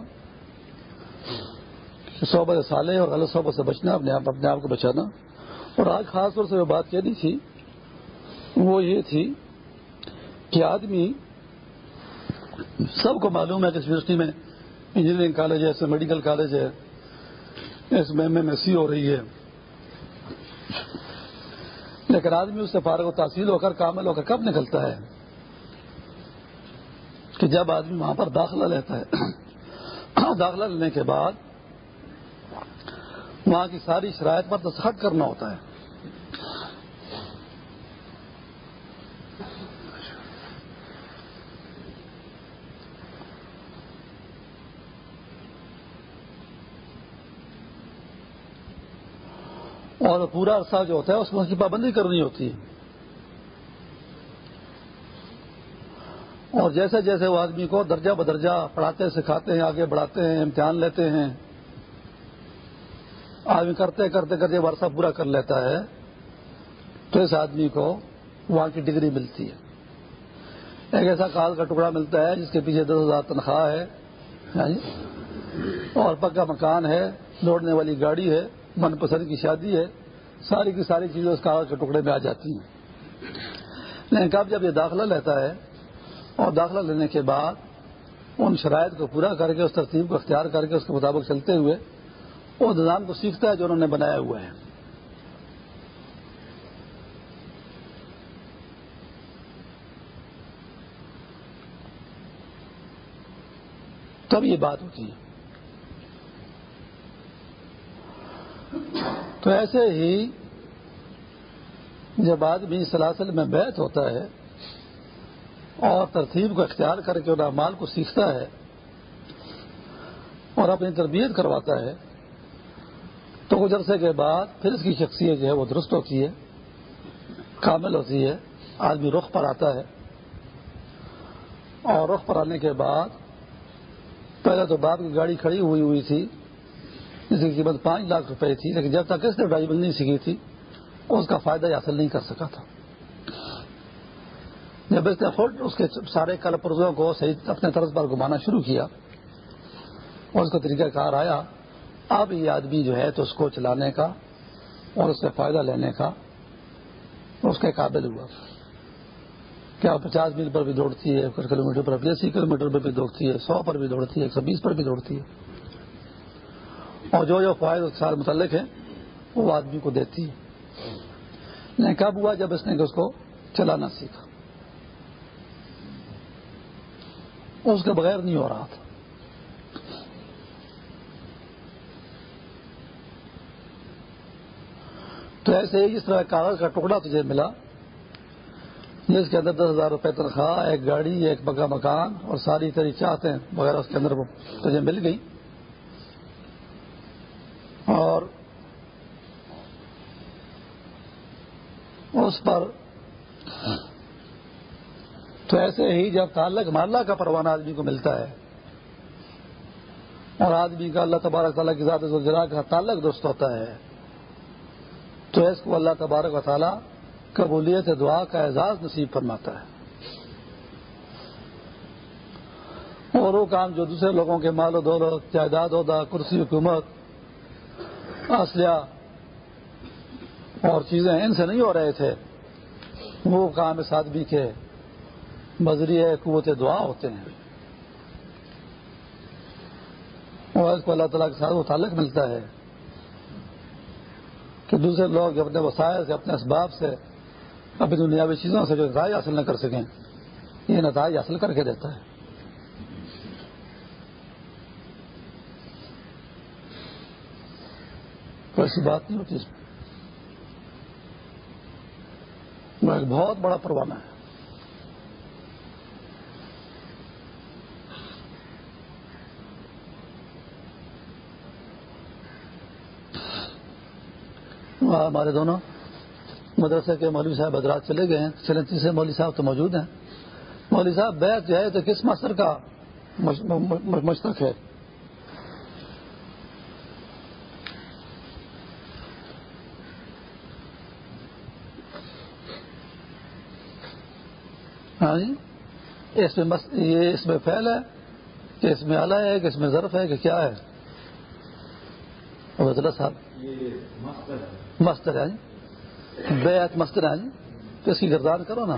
کہ صحبت سالے اور غلط صحبت سے بچنا، اپنے آپ اپنے آپ کو بچانا۔ اور آج خاص طور سے جو بات کہنی تھی، وہ یہ تھی کہ آدمی سب کو معلوم ہے کہ اس یونیورسٹی میں انجینئرنگ کالج ہے، اس میں میڈیکل کالج ہے، اس میں ایم ایم ایس سی ہو رہی ہے۔ لیکن آدمی اس سے فارغ و تحصیل ہو کر، کامل ہو کر کب نکلتا ہے؟ کہ جب آدمی وہاں پر داخلہ لیتا ہے، داخلہ لینے کے بعد وہاں کی ساری شرائط پر دستخط کرنا ہوتا ہے۔ اور پورا عرصہ جو ہوتا ہے، اس میں اس کی پابندی کرنی ہوتی ہے۔ اور جیسے جیسے وہ آدمی کو درجہ بدرجہ پڑھاتے، سکھاتے ہیں، آگے بڑھاتے ہیں، امتحان لیتے ہیں، آدمی کرتے کرتے کرتے ورثہ پورا کر لیتا ہے، تو اس آدمی کو وہاں کی ڈگری ملتی ہے۔ ایک ایسا کال کا ٹکڑا ملتا ہے جس کے پیچھے دس ہزار تنخواہ ہے یعنی، اور پکا مکان ہے، دوڑنے والی گاڑی ہے، من پسند کی شادی ہے، ساری کی ساری چیزیں اس کاغذ کے ٹکڑے میں آ جاتی ہیں۔ لیکن کب جب یہ داخلہ لیتا ہے اور داخلہ لینے کے بعد ان شرائط کو پورا کر کے اس ترتیب کو اختیار کر کے اس کے مطابق چلتے ہوئے وہ نظام کو سیکھتا ہے جو انہوں نے بنایا ہوا ہے۔ تب یہ بات ہوتی ہے۔ تو ایسے ہی جب آدمی سلاسل میں بیت ہوتا ہے اور ترتیب کو اختیار کر کے ان مال کو سیکھتا ہے اور اپنی تربیت کرواتا ہے، تو کچھ عرصے کے بعد پھر اس کی شخصیت جو ہے وہ درست ہوتی ہے، کامل ہوتی ہے، آدمی رخ پر آتا ہے۔ اور رخ پر آنے کے بعد پہلے تو باپ کی گاڑی کھڑی ہوئی ہوئی تھی، جس کی قیمت پانچ لاکھ روپے تھی، لیکن جب تک اس نے ڈرائیونگ نہیں سیکھی تھی، اس کا فائدہ حاصل نہیں کر سکا تھا۔ جب اس نے خود اس کے سارے کل پرزوں کو صحیح اپنے طرز پر گھمانا شروع کیا اور اس کا طریقہ کار آیا، اب یہ آدمی جو ہے تو اس کو چلانے کا اور اس سے فائدہ لینے کا اس کے قابل ہوا۔ کیا پچاس میل پر بھی دوڑتی ہے کلو میٹر پر بھی، اسی کلو میٹر پر بھی دوڑتی ہے، سو پر بھی دوڑتی ہے، ایک سو بیس پر بھی دوڑتی ہے۔ اور جو جو فوائد اس کے ساتھ متعلق ہے وہ آدمی کو دیتی ہے کب ہوا جب اس نے اس کو چلانا سیکھا؟ اس کے بغیر نہیں ہو رہا تھا۔ تو ایسے ہی جس طرح کاغذ کا ٹکڑا تجھے ملا، جس کے اندر دس ہزار روپے تنخواہ، ایک گاڑی، ایک بگا مکان اور ساری تری چاہتے ہیں وغیرہ اس کے اندر تجھے مل گئی۔ اور اس پر تو ایسے ہی جب تعلق ماللہ کا پروانہ آدمی کو ملتا ہے اور آدمی کا اللہ تبارک تعالیٰ کی ذات ذرا کا تعلق درست ہوتا ہے، تو اس کو اللہ تبارک و تعالیٰ قبولیت دعا کا اعزاز نصیب فرماتا ہے۔ اور وہ کام جو دوسرے لوگوں کے مال و دولت، جائیداد ہودا کرسی، حکومت، اسلحہ اور چیزیں ان سے نہیں ہو رہے تھے، وہ کام اس آدمی کے مذریعہ قوت دعا ہوتے ہیں۔ اور اس کو اللہ تعالیٰ کے ساتھ وہ تعلق ملتا ہے۔ کہ دوسرے لوگ اپنے وسائل سے، اپنے اسباب سے، اپنی دنیاوی چیزوں سے جو نتائج حاصل نہ کر سکیں، یہ نتائج حاصل کر کے دیتا ہے۔ کوئی ایسی بات نہیں ہوتی اس میں۔ وہ ایک بہت بڑا پروانہ ہے۔ ہمارے دونوں مدرسے کے مولوی صاحب حضرات چلے گئے ہیں۔ چلے تیسرے مولوی صاحب تو موجود ہیں۔ مولوی صاحب بیت جو ہے تو کس ماسٹر کا مشتق ہے؟ ہاں جی اس میں یہ اس میں پھیل ہے، کہ اس میں آلہ ہے، کہ اس میں ظرف ہے، کہ کیا ہے؟ صاحب مستر ہے جی۔ بیعت مستر ہے جی۔ تو اس کی گردان کرو نا۔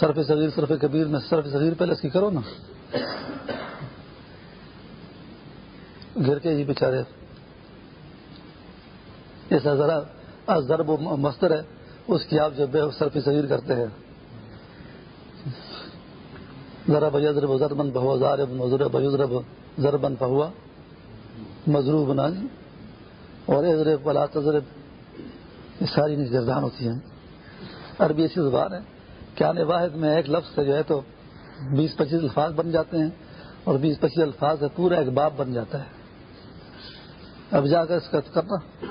صرف صغیر صرف کبیر میں، صرف صغیر پہلے اس کی کرو نا۔ گھر کے جی بےچارے ایسا ذرا ضرب و مستر ہے، اس کی آپ جب بے صرف صغیر کرتے ہیں۔ ذرا بجرب ضربن بہوا ضارب، مضرب ضربن فہوا مضروب بنا جی۔ اور ازرب بلا تجرب یہ ساری گردان ہوتی ہیں۔ عربی ایسی زبان ہے کیا واحد میں ایک لفظ سے جو ہے تو بیس پچیس الفاظ بن جاتے ہیں اور بیس پچیس الفاظ سے پورا ایک باپ بن جاتا ہے۔ اب جا کر اس کا کرنا۔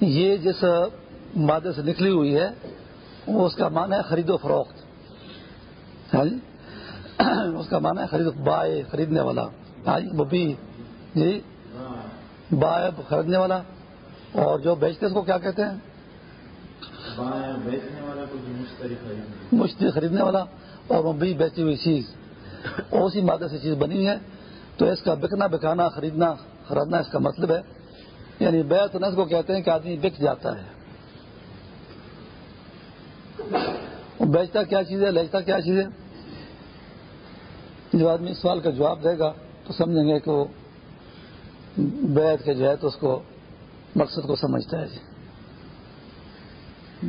یہ جس مادے سے نکلی ہوئی ہے، وہ اس کا معنی ہے خرید و فروخت۔ ہاں جی؟ اس کا معنی ہے خرید بائے خریدنے والا۔ ہاں جی بائے خریدنے والا اور جو بیچتے اس کو کیا کہتے ہیں؟ مشتری خریدنے والا اور مبی بیچی ہوئی چیز۔ اسی مادے سے چیز بنی ہے۔ تو اس کا بکنا بکانا خریدنا خریدنا اس کا مطلب ہے۔ یعنی بیت نس کو کہتے ہیں کہ آدمی بک جاتا ہے۔ بیچتا کیا چیز ہے؟ لیچتا کیا چیز ہے؟ جو آدمی اس سوال کا جواب دے گا تو سمجھیں گے کہ وہ بیت کے جو ہے تو اس کو مقصد کو سمجھتا ہے جی۔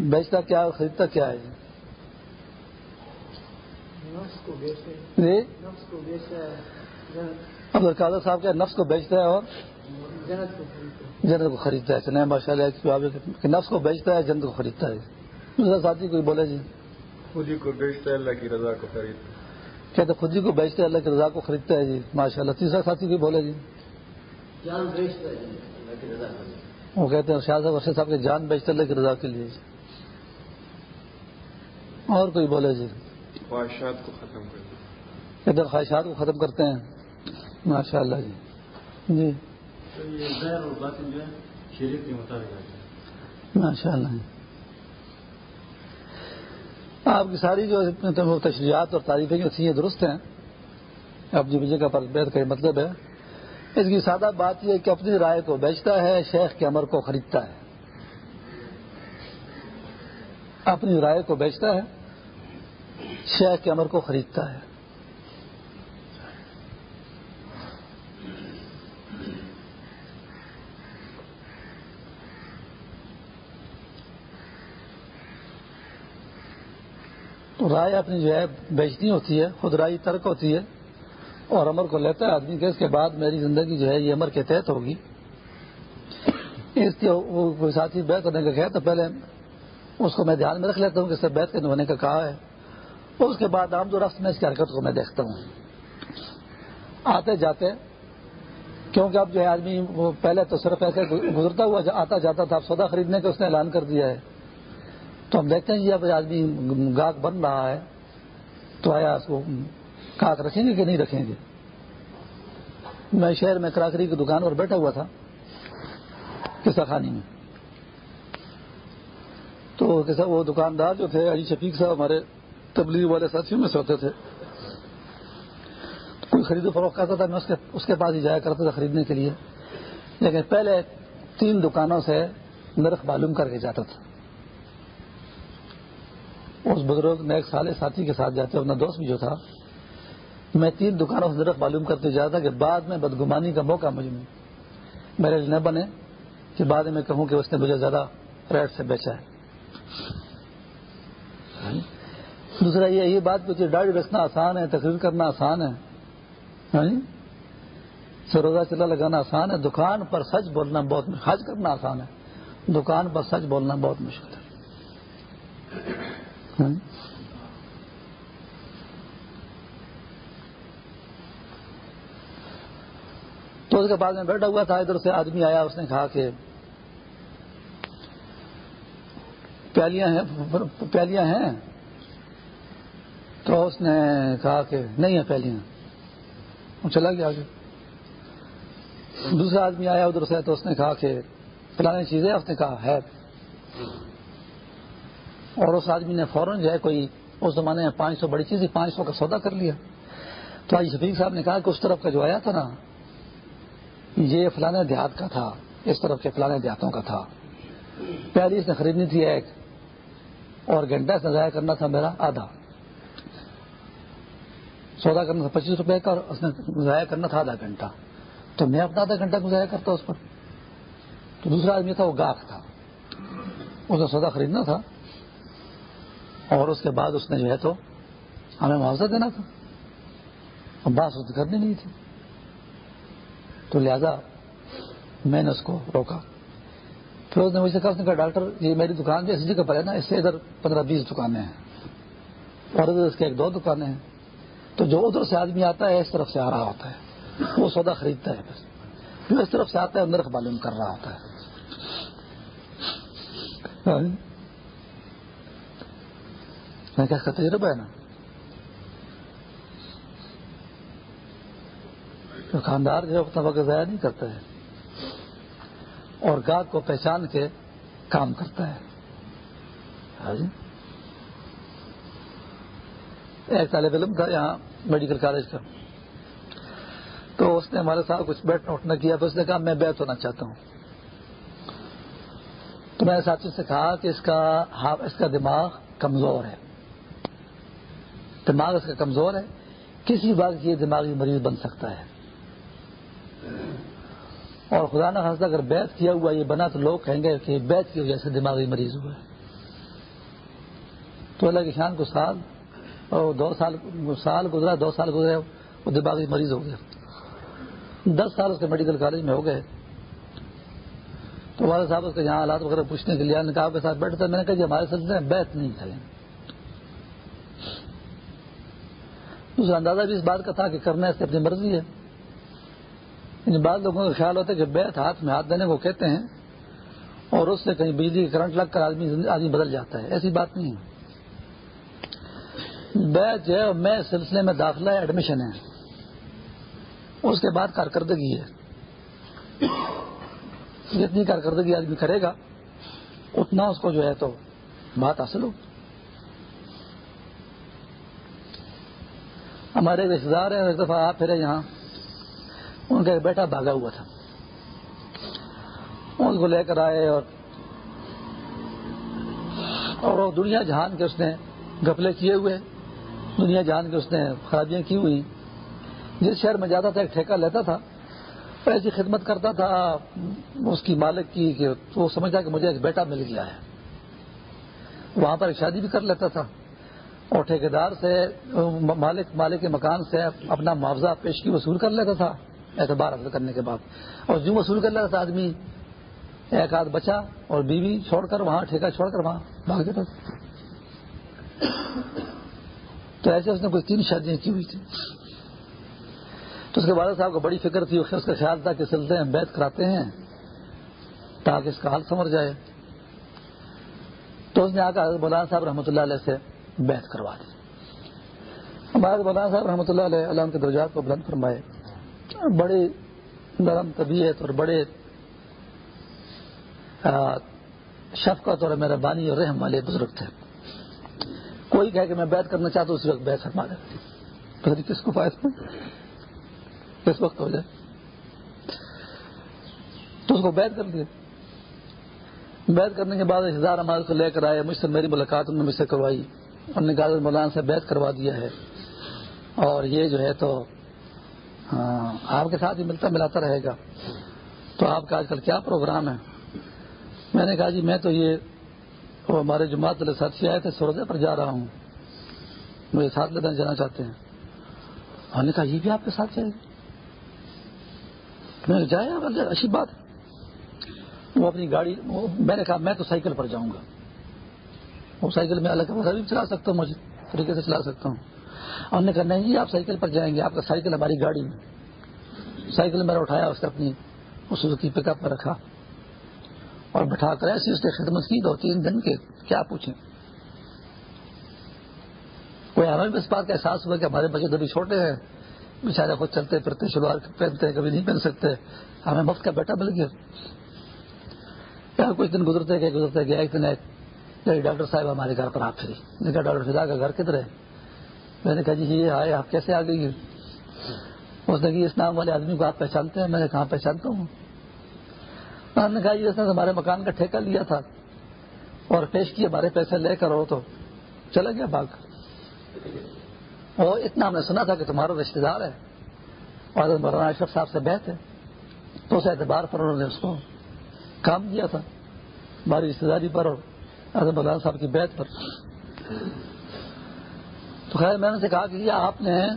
بیچتا کیا اور خریدتا کیا ہے جی؟ عبد القادر صاحب کیا نفس کو بیچتا ہے اور جنت کو خریدتا ہے۔ چلے ماشاء اللہ نفس کو بیچتا ہے جنت کو خریدتا ہے۔ دوسرا ساتھی کوئی بولے جی۔ خود ہی کو بیچتا ہے اللہ کی رضا کو خریدتا کہتے خود ہی کو بیچتا ہے اللہ کی رضا کو خریدتا ہے جی۔ ماشاء اللہ تیسرا ساتھی کوئی بولے جی۔ وہ کہتے ہیں شاہ صاحب ارشد صاحب کے جان بیچتے اللہ کی رضا کے لیے۔ اور کوئی بولے جی؟ خواہشات کو ختم کر کہتے ہیں خواہشات کو ختم کرتے ہیں۔ ماشاء اللہ جی۔ جی ماشاء اللہ آپ کی ساری جو تشریحات اور تعریفیں جو تھیں یہ درست ہیں۔ اپنی وجہ کا بیت کا مطلب ہے۔ اس کی سادہ بات یہ کہ اپنی رائے کو بیچتا ہے، شیخ کے امر کو خریدتا ہے۔ اپنی رائے کو بیچتا ہے، شیخ کے امر کو خریدتا ہے۔ تو رائے اپنی جو ہے، بیچنی ہوتی ہے، خود رائے ترک ہوتی ہے۔ اور امر کو لیتا ہے آدمی کہ اس کے بعد میری زندگی جو ہے یہ امر کے تحت ہوگی۔ اس کے کوئی ساتھی بیت ہونے کا کہا تو پہلے اس کو میں دھیان میں رکھ لیتا ہوں کہ سے بیت ہونے کا کہا ہے۔ اس کے بعد آمد و رفت میں اس کی حرکت کو میں دیکھتا ہوں۔ آتے جاتے، کیونکہ اب جو ہے آدمی وہ پہلے تو صرف ایسے گزرتا ہوا آتا جاتا تھا، اب سودا خریدنے کا اس نے اعلان کر دیا ہے۔ تو ہم دیکھتے ہیں جی اب آدمی گاہک بن رہا ہے۔ تو آیا اس کو کاک رکھیں گے کہ نہیں رکھیں گے؟ میں شہر میں کراکری کی دکان پر بیٹھا ہوا تھا قصہ خانی میں۔ تو وہ دکاندار جو تھے، علی شفیق صاحب، ہمارے تبلیغ والے ساتھیوں میں سے ہوتے تھے۔ کوئی خرید و فروخت کرتا تھا، میں اس کے پاس ہی جایا کرتا تھا خریدنے کے لیے۔ لیکن پہلے تین دکانوں سے نرخ معلوم کر کے جاتا تھا۔ اس بزرگ میں ایک سالے ساتھی کے ساتھ جاتے، اپنا دوست بھی جو تھا میں تین دکانوں سے نرخ معلوم کرتے جاتا کہ بعد میں بدگمانی کا موقع مجھے میرے لیے نہ بنے کہ بعد میں کہوں کہ اس نے مجھے زیادہ ریٹ سے بیچا ہے۔ دوسرا یہ یہ بات کہ ڈاڑی رکھنا آسان ہے، تقریر کرنا آسان ہے؟ ہاں جی؟ سروزہ چلا لگانا آسان ہے، دکان پر سچ بولنا بہت حج کرنا آسان ہے، دکان پر سچ بولنا بہت مشکل ہے۔ ہاں جی؟ تو اس کے بعد میں بیٹھا ہوا تھا، ادھر سے آدمی آیا، اس نے کہا کہ پیالیاں ہیں پیالیاں ہیں۔ تو اس نے کہا کہ نہیں ہے پیالیاں۔ وہ چلا گیا آگے۔ دوسرا آدمی آیا ادھر سے، تو اس نے کہا کہ پلانی چیزیں اس نے کہا ہے۔ اور اس آدمی نے فوراً جو ہے کوئی، اس زمانے میں پانچ سو، بڑی چیز پانچ سو کا سودا کر لیا۔ تو آج شفیق صاحب نے کہا کہ اس طرف کا جو آیا تھا نا یہ فلانے دیہات کا تھا، اس طرف کے فلانے دیہاتوں کا تھا۔ پہلی اس نے خریدنی تھی ایک، اور گھنٹہ اس نے ضائع کرنا تھا میرا آدھا۔ سودا کرنا تھا پچیس روپے کا، اور اس نے ضائع کرنا تھا آدھا گھنٹہ۔ تو میں اپنا آدھا گھنٹہ گزایا کرتا اس پر۔ تو دوسرا آدمی تھا، وہ گاہک تھا۔ اس نے سودا خریدنا تھا، اور اس کے بعد اس نے جو ہے تو ہمیں معاوضہ دینا تھا۔ اور بات اس کرنی نہیں تھی۔ تو لہذا میں نے اس کو روکا۔ پھر اس نے مجھ سے کہا، اس نے کہا، ڈاکٹر، یہ میری دکان بھی اسی جگہ پر ہے نا، اس سے ادھر پندرہ بیس دکانیں ہیں۔ اور ادھر اس کے ایک دو دکانیں ہیں۔ تو جو ادھر سے آدمی آتا ہے، اس طرف سے آ رہا ہوتا ہے۔ وہ سودا خریدتا ہے بس جو اس طرف سے آتا ہے نرخ معلوم کر رہا ہوتا ہے۔ ہاں جی۔ میں کیا تجربہ ہے نا؟ دکاندار جو اپنا وقت ضائع نہیں کرتا ہے۔ اور گاہک کو پہچان کے کام کرتا ہے۔ ہاں جی۔ ایک طالب علم تھا یہاں میڈیکل کالج کا۔ تو اس نے ہمارے ساتھ کچھ بیٹھ نوٹ نہ کیا تو اس نے کہا میں بیت ہونا چاہتا ہوں۔ تو میں نے ساتھی سے کہا کہ اس کا ہاں، اس کا دماغ کمزور ہے۔ دماغ اس کا کمزور ہے۔ کسی بات یہ دماغی مریض بن سکتا ہے۔ اور خدا نہ خاصہ اگر بیت کیا ہوا، یہ بنا تو لوگ کہیں گے کہ بیت کی وجہ سے دماغی مریض ہوا ہے تو اللہ کی شان کو سال، اور دو سال سال گزرا، دو سال گزرے، وہ دماغی مریض ہو گیا دس سال اس کے میڈیکل کالج میں ہو گئے۔ تو والد صاحب اس کے یہاں حالات وغیرہ پوچھنے کے لیے نکاح کے ساتھ بیٹھتا میں نے کہا کہ ہمارے سلسلے میں بیت نہیں کریں دوسرا اندازہ بھی اس بات کا تھا کہ کرنا اس کی اپنی مرضی ہے۔ ان بعض لوگوں کا خیال ہوتا ہے کہ بیت ہاتھ میں ہاتھ دینے کو کہتے ہیں اور اس سے کہیں بجلی کرنٹ لگ کر آدمی آدمی بدل جاتا ہے، ایسی بات نہیں ہے۔ بیت جو ہے میں سلسلے میں داخلہ ہے ایڈمیشن ہے۔ اس کے بعد کارکردگی ہے۔ جتنی کارکردگی آدمی کرے گا، اتنا اس کو جو ہے تو بات حاصل ہو ہمارے رشتے دار ہیں، ایک دفعہ آپ پھرے یہاں۔ ان کا ایک بیٹا بھاگا ہوا تھا۔ ان کو لے کر آئے اور اور وہ دنیا جہان کے اس نے گپلے کیے ہوئے دنیا جہان کے اس نے خرابیاں کی ہوئی جس شہر میں جاتا تھا، ایک ٹھیکہ لیتا تھا ایسی خدمت کرتا تھا اس کی مالک کی کہ وہ سمجھتا کہ مجھے ایک بیٹا مل گیا ہے۔ وہاں پر شادی بھی کر لیتا تھا۔ اور ٹھیکیدار سے، مالک مالک کے مکان سے اپنا معاوضہ پیشگی وصول کر لیتا تھا۔ اعتبار حاصل کرنے کے بعد۔ اور جو وصول کر لیتا تھا آدمی، ایک آدھ بچا اور بیوی چھوڑ کر وہاں، ٹھیکہ چھوڑ کر وہاں بھاگ دیتا تھا۔ تو ایسے اس نے کوئی تین شادیاں کی ہوئی تھی تو اس کے والد صاحب کو بڑی فکر تھی، اس کا خیال تھا کہ سلتے ہیں بیت کراتے ہیں تاکہ اس کا حال سمر جائے۔ تو اس نے آ کر مولانا صاحب رحمۃ اللہ علیہ سے بیت کروا دی۔ ہمارے مولانا صاحب رحمۃ اللہ علیہ علام کے درجات کو بلند فرمائے۔ بڑے نرم طبیعت اور بڑے شفقت اور میرا بانی اور رحم والے بزرگ تھے۔ کوئی کہے کہ میں بیت کرنا چاہتا ہوں، اسی وقت بیت فرما دے کس کو فائد میں؟ کس وقت ہو جائے۔ تو اس کو بیت کر دیا۔ بیت کرنے کے بعد رشتے دار ہمارے کو لے کر آئے، مجھ سے میری ملاقات انہوں نے مجھ سے کروائی۔ انہوں نے کہا مولانا سے بیت کروا دیا ہے۔ اور یہ جو ہے تو ہاں آپ کے ساتھ ہی ملتا، ملاتا رہے گا۔ تو آپ کا آج کل کیا پروگرام ہے؟ میں نے کہا جی میں تو یہ وہ ہمارے جماعت والے ساتھی آئے تھے سورجے پر جا رہا ہوں۔ مجھے ساتھ لینا جانا چاہتے ہیں۔ انہوں نے کہا، یہ بھی آپ کے ساتھ جائے میں نے جائے اچھا، اچھی بات وہ اپنی گاڑی میں نے کہا، میں تو سائیکل پر جاؤں گا۔ وہ سائیکل میں الگ بھی چلا سکتا ہوں، مجھے طریقے سے چلا سکتا ہوں۔ اور نے کہا، نہیں جی آپ سائیکل پر جائیں گے، آپ کا سائیکل ہماری گاڑی میں۔ سائیکل میں اٹھایا، اس نے اپنی اس کی پک اپ پر رکھا اور بٹھا کر ایسی اس نے خدمت کی دو تین دن کے، کیا پوچھیں۔ کوئی ہمیں بھی اس بات کا احساس ہوا کہ ہمارے بچے ابھی چھوٹے ہیں بےچارے خود چلتے پھرتے، شلوار پہنتے کبھی نہیں پہن سکتے۔ ہمیں مفت کا بیٹا مل گیا۔ کچھ دن گزرتے گئے گزرتے گئے، ایک دن ایک یعنی ڈاکٹر صاحب ہمارے گھر پر آپ پھری نے کہا، ڈاکٹر فضا کا گھر کدھر ہے؟ میں نے کہا جی یہ آئے، آپ کیسے آ گئی اس نے جی، اس نام والے آدمی کو آپ پہچانتے ہیں، میں نے کہاں پہچانتا ہوں۔ نے کہا جی اس نے ہمارے مکان کا ٹھیکہ لیا تھا اور پیش کیے، ہمارے پیسے لے کر ہو تو۔ چلا گیا باغ۔ اور اتنا ہم نے سنا تھا کہ تمہارا رشتے دار ہے اور مولانا اشرف صاحب سے بہت ہے۔ تو اس اعتبار پر انہوں نے اس کو کام کیا تھا، ہماری رشتے داری پر اور اعظم مولانا صاحب کی بیت پر۔ تو خیر میں نے سے کہا کہ یہ آپ نے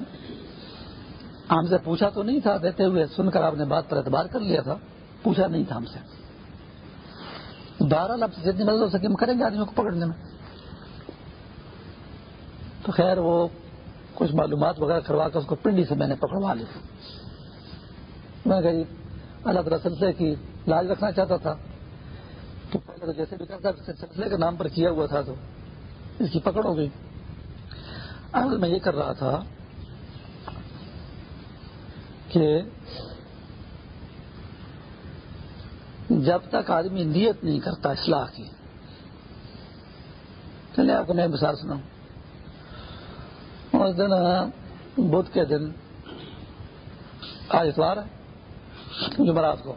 ہم سے پوچھا تو نہیں تھا دیتے ہوئے سن کر آپ نے بات پر اعتبار کر لیا تھا۔ پوچھا نہیں تھا ہم سے۔ بارہ لفظ جتنی مدد ہو سکے ہم کریں گے آدمیوں کو پکڑنے میں۔ تو خیر وہ کچھ معلومات وغیرہ کروا کر اس کو پنڈی سے میں نے پکڑوا لی۔ میں کہ جی، اللہ تعالیٰ سلسلے کی لاج رکھنا چاہتا تھا۔ تو پہلے تو جیسے بھی کرتا سلسلے کے نام پر کیا ہوا تھا تو اس کی پکڑ ہو گئی۔ اصل میں یہ کر رہا تھا کہ جب تک آدمی نیت نہیں کرتا اصلاح کی چلے آپ کو میں مثال سناؤں۔ اس دن، بدھ کے دن، آج اتوار ہے، جمعرات کو۔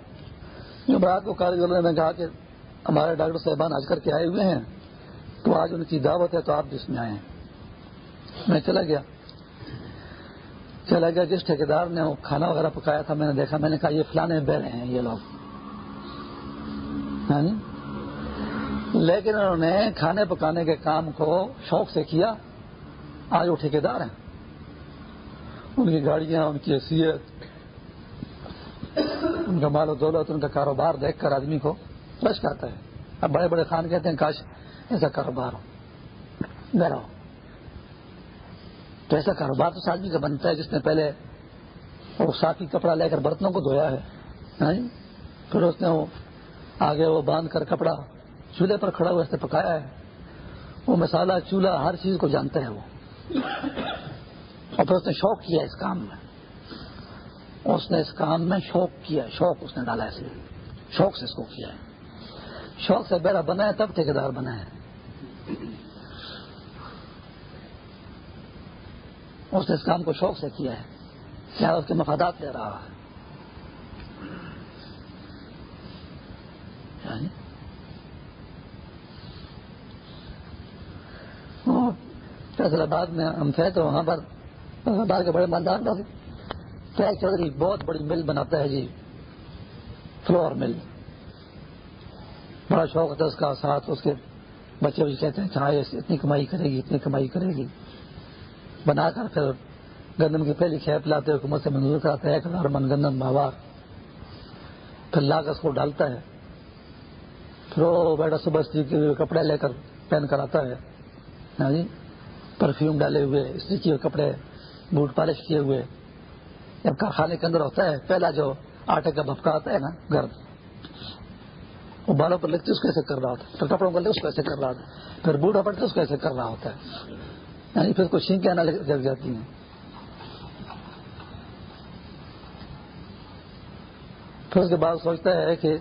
جمعرات کو کاریگر نے کہا کہ ہمارے ڈاکٹر صاحبان آج کر کے آئے ہوئے ہیں، تو آج ان کی دعوت ہے تو آپ جس میں آئے ہیں۔ میں چلا گیا۔ چلا گیا، جس ٹھیکیدار نے وہ کھانا وغیرہ پکایا تھا، میں نے دیکھا، میں نے کہا، یہ فلانے بہ رہے ہیں، یہ لوگ۔ ہاں جی؟ لیکن انہوں نے کھانے پکانے کے کام کو شوق سے کیا۔ آج وہ ٹھیکیدار ہیں۔ ان کی گاڑیاں، ان کی حیثیت، ان کا مال و دولت، ان کا کاروبار دیکھ کر آدمی کو رش کرتا ہے۔ اب بڑے بڑے خان کہتے ہیں، کاش ایسا کاروبار ہو۔ گھر ہو تو ایسا کاروبار تو آدمی کا بنتا ہے جس نے پہلے وہ ساتھی کپڑا لے کر برتنوں کو دھویا ہے پھر اس نے وہ آگے وہ باندھ کر کپڑا چولہے پر کھڑا ہوا اس نے پکایا ہے۔ وہ مسالہ، چولہا، ہر چیز کو جانتا ہے وہ۔ اور پھر اس نے شوق کیا اس کام میں۔ اس نے اس کام میں شوق کیا، شوق اس نے ڈالا اسے۔ شوق سے اس کو کیا ہے۔ شوق سے بیرا بنا ہے تب ٹھیکیدار بنا ہے اس نے اس کام کو شوق سے کیا ہے۔ لہٰذا اس کے مفادات لے رہا ہے۔ یعنی فیصل آباد میں ہم تھے تو وہاں پر فیصل آباد کے بڑے مالدار تھے۔ فیض چودھری بہت بڑی مل بناتا ہے جی۔ Flour mill. بڑا شوق ہوتا ہے اس کا، ساتھ اس کے بچے بھی کہتے ہیں کہ ہاں اتنی کمائی کرے گی، اتنی کمائی کرے گی۔ بنا کر پھر گندم کی پہلی کھیپ لاتے حکومت سے منظور کراتا ہے ایک ہزار من گندم باوار پھر لا کر اس کو ڈالتا ہے۔ پھر وہ بیٹا صبح کے کپڑے لے کر پہن کر آتا ہے۔ ہاں جی؟ پرفیوم ڈالے ہوئے اسٹیچی ہوئے کپڑے، بوٹ پالش کیے ہوئے۔ جب کارخانے کے اندر ہوتا ہے، پہلا جو آٹے کا بھپکا آتا ہے نا، گرد۔ وہ بالوں پر لگتے اس کو ایسے کر رہا ہوتا ہے۔ پھر کپڑوں پر اس کو ایسے کر رہا ہوتا ہے۔ پھر بوٹ اپڑتے اس کو ایسے کر رہا ہوتا ہے۔ یعنی پھر کچھ چھینکیں آنا لگ جاتی ہیں۔ پھر اس کے بعد سوچتا ہے کہ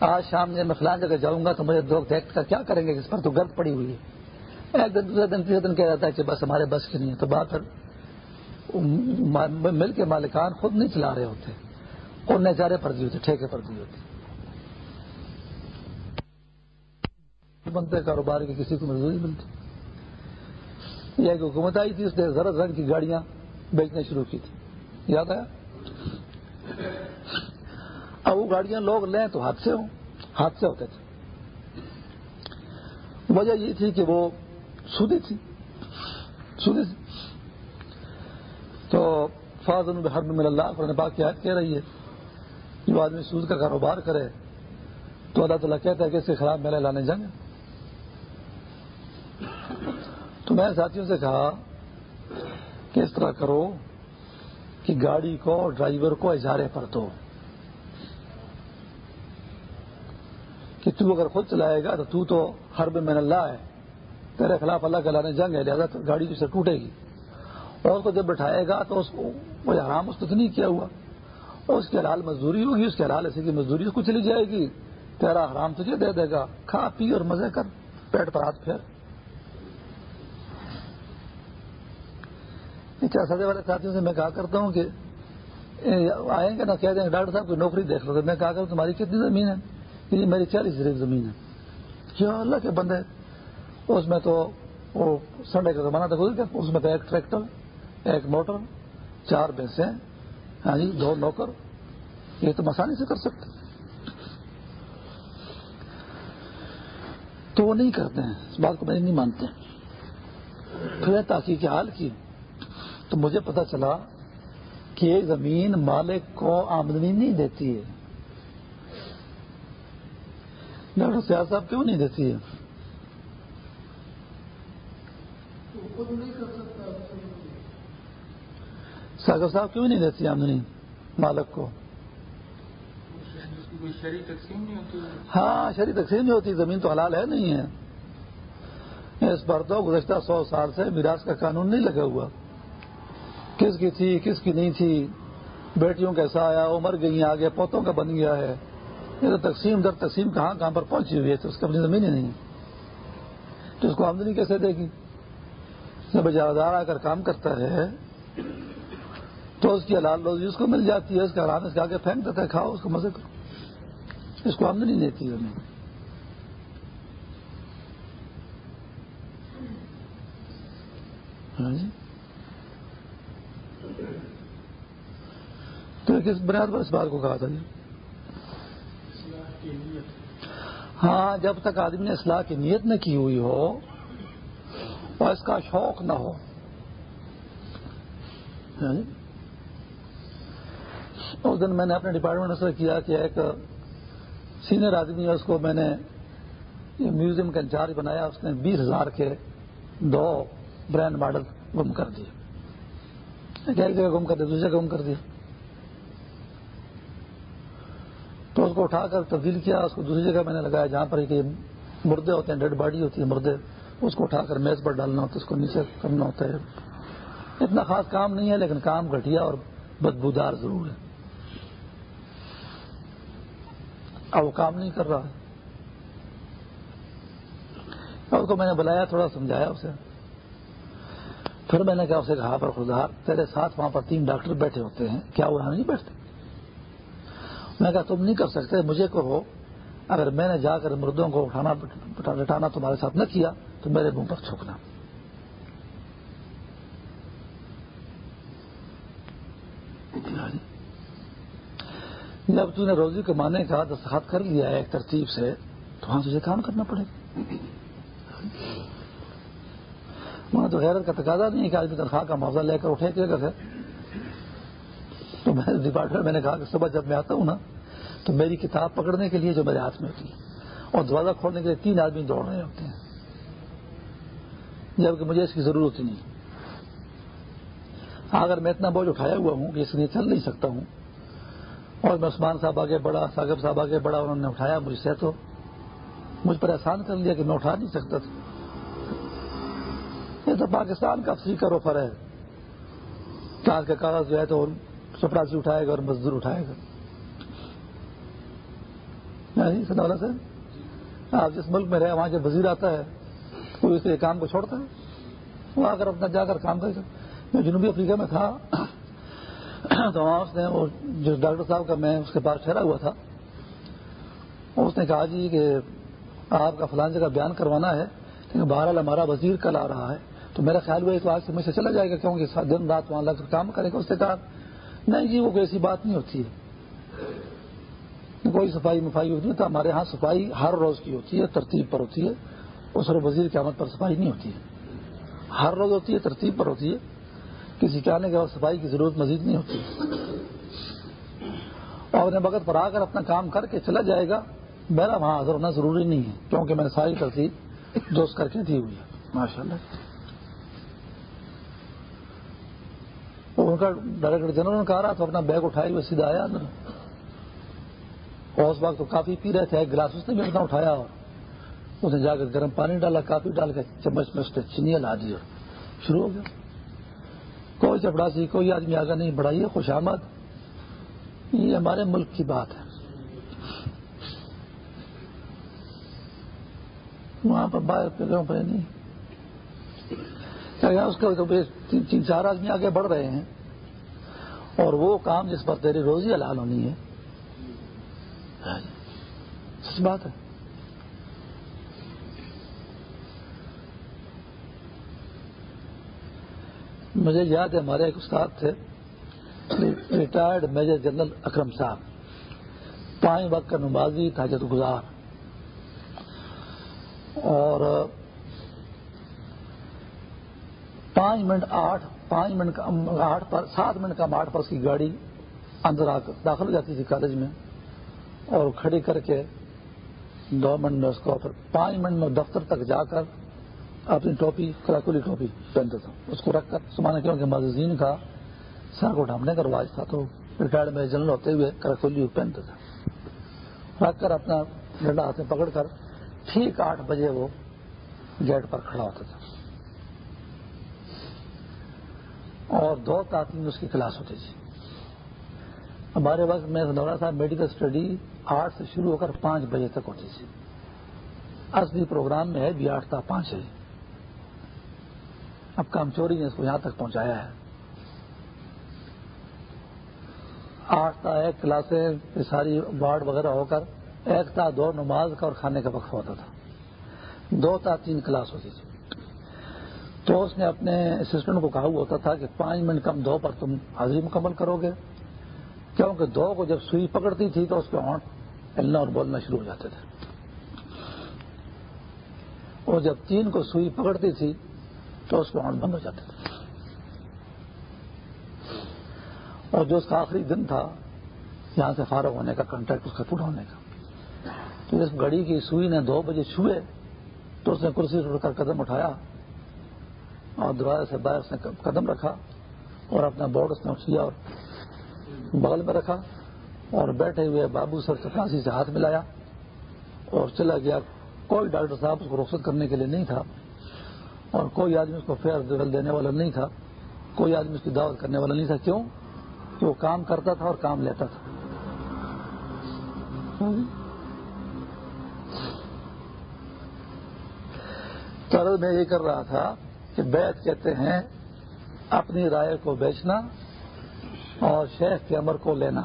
آج شام میں فلان جگہ جاؤں گا تو مجھے دو دیکھ کر کیا کریں گے؟ اس پر تو گرد پڑی ہوئی ہے۔ ایک دن، دوسرے دن، تیسرے دن کہہ جاتا ہے کہ بس ہمارے بس کی نہیں ہے۔ تو بات مل کے مالکان خود نہیں چلا رہے ہوتے۔ اور نظارے پر دی ہوتے، ٹھیکے پر دی ہوتی بنتے کاروبار کی کسی کو مزدوری ملتی۔ یہ ایک حکومت آئی تھی، اس نے زرد رنگ کی گاڑیاں بیچنا شروع کی تھی۔ یاد آیا؟ اب وہ گاڑیاں لوگ لیں تو حادثے ہوں، حادثے ہوتے تھے۔ وجہ یہ تھی کہ وہ سودی تھی سودی تھی تو فاضل الحرم مل اللہ، قرآن پاک کی یاد کہہ رہی ہے، جو آدمی سود کا کاروبار کرے، تو اللہ تعالیٰ کہتا ہے کہ اس کے خراب میلے لانے جائیں گے تو میں ساتھیوں سے کہا کہ اس طرح کرو کہ گاڑی کو ڈرائیور کو اجارے پر دو کہ تو اگر خود چلائے گا تو تو تو حرب میں اللہ ہے، تیرے خلاف اللہ کا لانے جنگ ہے، لہٰذا گاڑی سے ٹوٹے گی۔ اور اس کو جب بٹھائے گا تو اس کو وہ حرام اس کو نہیں کیا ہوا۔ اس کے حلال مزدوری ہوگی، اس کے حلال ایسے کی مزدوری اس کو چلی جائے گی۔ تیرا حرام تجھے دے دے گا۔ کھا، پی اور مزے کر، پیٹ پر ہاتھ پھیر۔ چار سدے والے ساتھیوں سے میں کہا کرتا ہوں کہ آئیں گے نا، کہہ دیں گے، ڈاکٹر صاحب، کوئی نوکری دیکھ لو۔ میں کہا کروں تمہاری کتنی زمین ہے؟ کہ میری چالیس ریک زمین ہے۔ کیا اللہ کے بندے، اس میں تو وہ سنڈے کا زمانہ تھا، گزر اس میں تو ایک ٹریکٹر، ایک موٹر، چار بھینسیں ہاں جی دو نوکر۔ یہ تو آسانی سے کر سکتے تو وہ نہیں کرتے ہیں، اس بات کو میں نہیں مانتے۔ پھر تاکہ کے حال کی۔ تو مجھے پتا چلا کہ یہ زمین مالک کو آمدنی نہیں دیتی ہے۔ ڈاکٹر سیاح صاحب کیوں نہیں دیتی ہے؟ ساگر صاحب کیوں نہیں دیتی آمدنی مالک کو؟ ہاں شری تقسیم نہیں ہوتی، زمین تو حلال ہے، نہیں ہے۔ اس پر تو گزشتہ سو سال سے میراث کا قانون نہیں لگا ہوا۔ کس کی تھی، کس کی نہیں تھی، بیٹیوں کیسا آیا وہ مر گئی آگے پوتوں کا بن گیا ہے۔ یہ تو تقسیم در تقسیم کہاں کہاں پر پہنچی ہوئی ہے، تو اس کی اپنی زمین ہی نہیں۔ تو اس کو آمدنی کیسے دے گی جب جادار آ کر کام کرتا ہے، تو اس کی حلال روزی اس کو مل جاتی ہے، اس کا آرام اس کے آگے پھینک دیتا ہے کھاؤ، اس کو مزے کرو۔ اس کو آمدنی دیتی ہے۔ ہاں جی؟ تو کس بنیاد پر اس بات کو کہا تھا جی؟ ہاں جب تک آدمی نے اصلاح کی نیت نہ کی ہوئی ہو اور اس کا شوق نہ ہو۔ ہاں جی؟ اس دن میں نے اپنے ڈپارٹمنٹ سے کیا کہ ایک سینئر آدمی ہے، اس کو میں نے میوزیم کا انچارج بنایا، اس نے بیس ہزار کے دو برانڈ ماڈل گم کر دیے۔ ایک جگہ گم کر دیا، دوسری جگہ گم کر دیا۔ تو اس کو اٹھا کر تبدیل کیا، اس کو دوسری جگہ میں نے لگایا جہاں پر کہ مردے ہوتے ہیں، ڈیڈ باڈی ہوتی ہے مردے، اس کو اٹھا کر میز پر ڈالنا ہوتا ہے، اس کو نیچے کرنا ہوتا ہے۔ اتنا خاص کام نہیں ہے، لیکن کام گھٹیا اور بدبودار ضرور ہے۔ اب وہ کام نہیں کر رہا اس کو میں نے بلایا، تھوڑا سمجھایا اسے۔ پھر میں نے کہا، اسے کہا پر خدا، تیرے ساتھ وہاں پر تین ڈاکٹر بیٹھے ہوتے ہیں۔ کیا وہ یہاں نہیں بیٹھتے؟ میں کہا، تم نہیں کر سکتے، مجھے کہو اگر میں نے جا کر مردوں کو اٹھانا، لٹانا تمہارے ساتھ نہ کیا، تو میرے منہ پر چھوکنا جب تو نے روزی کمانے کا دستخط کر لیا ہے ایک ترتیب سے، تو وہاں تجھے کام کرنا پڑے۔ گا وہاں تو غیرت کا تقاضا نہیں ہے کہ آدمی تنخواہ کا معاوضہ لے کر اٹھے کہ تو میں ڈپارٹمنٹ میں نے کہا کہ صبح جب میں آتا ہوں نا، تو میری کتاب پکڑنے کے لیے جو میرے ہاتھ میں ہوتی ہے، اور دروازہ کھولنے کے لیے تین آدمی دوڑ رہے ہوتے ہیں۔ جبکہ مجھے اس کی ضرورت ہی نہیں۔ اگر میں اتنا بوجھ اٹھایا ہوا ہوں کہ اس لیے چل نہیں سکتا ہوں، اور میں عثمان صاحب آگے بڑا ساگب صاحب آگے بڑا انہوں نے اٹھایا مجھ سے، تو مجھ پر احسان کر لیا کہ میں اٹھا نہیں سکتا تھا۔ یہ تو پاکستان کا کا روفر ہے کاغذ کا کاغذ جو ہے تو چپراسی اٹھائے گا اور مزدور اٹھائے گا۔ سنالا سے ہاں، آپ جس ملک میں رہے، وہاں جب وزیر آتا ہے کوئی اس کے کام کو چھوڑتا ہے۔ وہ آ کر اپنا جا کر کام کرے گا میں جنوبی افریقہ میں تھا، تو وہاں اس نے، وہ جس ڈاکٹر صاحب کا میں اس کے پاس ٹھہرا ہوا تھا، اس نے کہا جی کہ آپ کا فلان جگہ بیان کروانا ہے، لیکن بہرحال ہمارا وزیر کل آ رہا ہے۔ تو میرا خیال ہوا تو آج سے مجھ سے چلا جائے گا، کیونکہ دن رات وہاں لگ کر کام کرے گا۔ اس نے کہا نہیں جی وہ کوئی ایسی بات نہیں ہوتی ہے۔ کوئی صفائی مفائی ہوتی ہے تو ہمارے ہاں صفائی ہر روز کی ہوتی ہے، ترتیب پر ہوتی ہے۔ اس اور وزیر کی آمد پر صفائی نہیں ہوتی ہے۔ ہر روز ہوتی ہے، ترتیب پر ہوتی ہے۔ کسی کے آنے کے بعد صفائی کی ضرورت مزید نہیں ہوتی۔ اور اپنے وقت پر آ کر اپنا کام کر کے چلا جائے گا۔ میرا وہاں حاضر ہونا ضروری نہیں ہے، کیونکہ میں نے ساری ترتیب دوست کر کے دی ہوئی ہے۔ ماشاء اللہ ان کا ڈائریکٹر جنرل نے کہا رہا تو اپنا بیگ اٹھائے ہوئے سیدھا آیا اندر۔ اور اس وقت تو کافی پی رہے تھے، ایک گلاس اس نے بھی اپنا اٹھایا۔ اور اس نے جا کر گرم پانی ڈالا، کافی ڈال کے چمچ میں اس نے چینی لا دی۔ شروع ہو گیا۔ کوئی چپڑاسی، کوئی آدمی آگے نہیں بڑھائی خوش آمد۔ یہ ہمارے ملک کی بات ہے۔ وہاں پر باہر پہ نہیں۔ اس کا تین چار آدمی آگے بڑھ رہے ہیں۔ اور وہ کام جس پر تیری روزی حلال ہونی ہے۔ سچ بات ہے۔ مجھے یاد ہے، ہمارے ایک استاد تھے ریٹائرڈ میجر جنرل اکرم صاحب۔ پانچ وقت کا نمازی تاجت گزار۔ اور پانچ منٹ آٹھ، پانچ منٹ کا آٹھ پر سات منٹ کا آٹھ پر اس کی گاڑی اندر آ کر داخل ہو جاتی تھی کالج میں اور کھڑی کر کے دو منٹ میں اس کو پھر پانچ منٹ میں دفتر تک جا کر اپنی ٹوپی، کراکولی ٹوپی پہنتا تھا۔ اس کو رکھ کر سمانا کیوں کہ ماجزین کا سر کو ڈھانپنے کا رواج تھا تو ریٹائرڈ میں جنرل ہوتے ہوئے کراکولی پہنتا تھا۔ رکھ کر اپنا ڈنڈا ہاتھ میں پکڑ کر ٹھیک آٹھ بجے وہ گیٹ پر کھڑا ہوتا تھا۔ اور دو تعطیل اس کی کلاس ہوتی تھی۔ ہمارے وقت میں نورا صاحب میڈیکل اسٹڈی آٹھ سے شروع ہو کر پانچ بجے تک ہوتی تھی۔ اصلی پروگرام میں ہے بھی آٹھ تھا پانچ ہے۔ اب کام چوری نے اس کو یہاں تک پہنچایا ہے۔ آٹھ تھا ایک کلاسیں ساری وارڈ وغیرہ ہو کر ایک تھا دو نماز کا اور کھانے کا وقفہ ہوتا تھا۔ دو تھا تین کلاس ہوتی تھی۔ تو اس نے اپنے اسسٹنٹ کو کہا ہوا ہوتا تھا کہ پانچ منٹ کم دو پر تم حاضری مکمل کرو گے۔ کیونکہ دو کو جب سوئی پکڑتی تھی تو اس پہ ہونٹ ہلنا اور بولنا شروع ہو جاتے تھے۔ اور جب تین کو سوئی پکڑتی تھی تو اس پہ ہونٹ بند ہو جاتے تھے۔ اور جو اس کا آخری دن تھا، یہاں سے فارغ ہونے کا کنٹیکٹ اس کا پورا ہونے کا۔ تو اس گھڑی کی سوئی نے دو بجے چھوئے تو اس نے کرسی اٹھ کر قدم اٹھایا۔ اور دروازے سے باہر اس نے قدم رکھا اور اپنا بورڈ اس نے اٹھیا اور بغل میں رکھا اور بیٹھے ہوئے بابو سر چپراسی سے ہاتھ ملایا اور چلا گیا۔ کوئی ڈاکٹر صاحب اس کو رخصت کرنے کے لیے نہیں تھا اور کوئی آدمی اس کو فیئر دینے والا نہیں تھا۔ کوئی آدمی اس کی دعوت کرنے والا نہیں تھا۔ کیوں؟ کہ وہ کام کرتا تھا اور کام لیتا تھا۔ میں یہ کر رہا تھا کہ بیت کہتے ہیں، اپنی رائے کو بیچنا اور شیخ کے امر کو لینا۔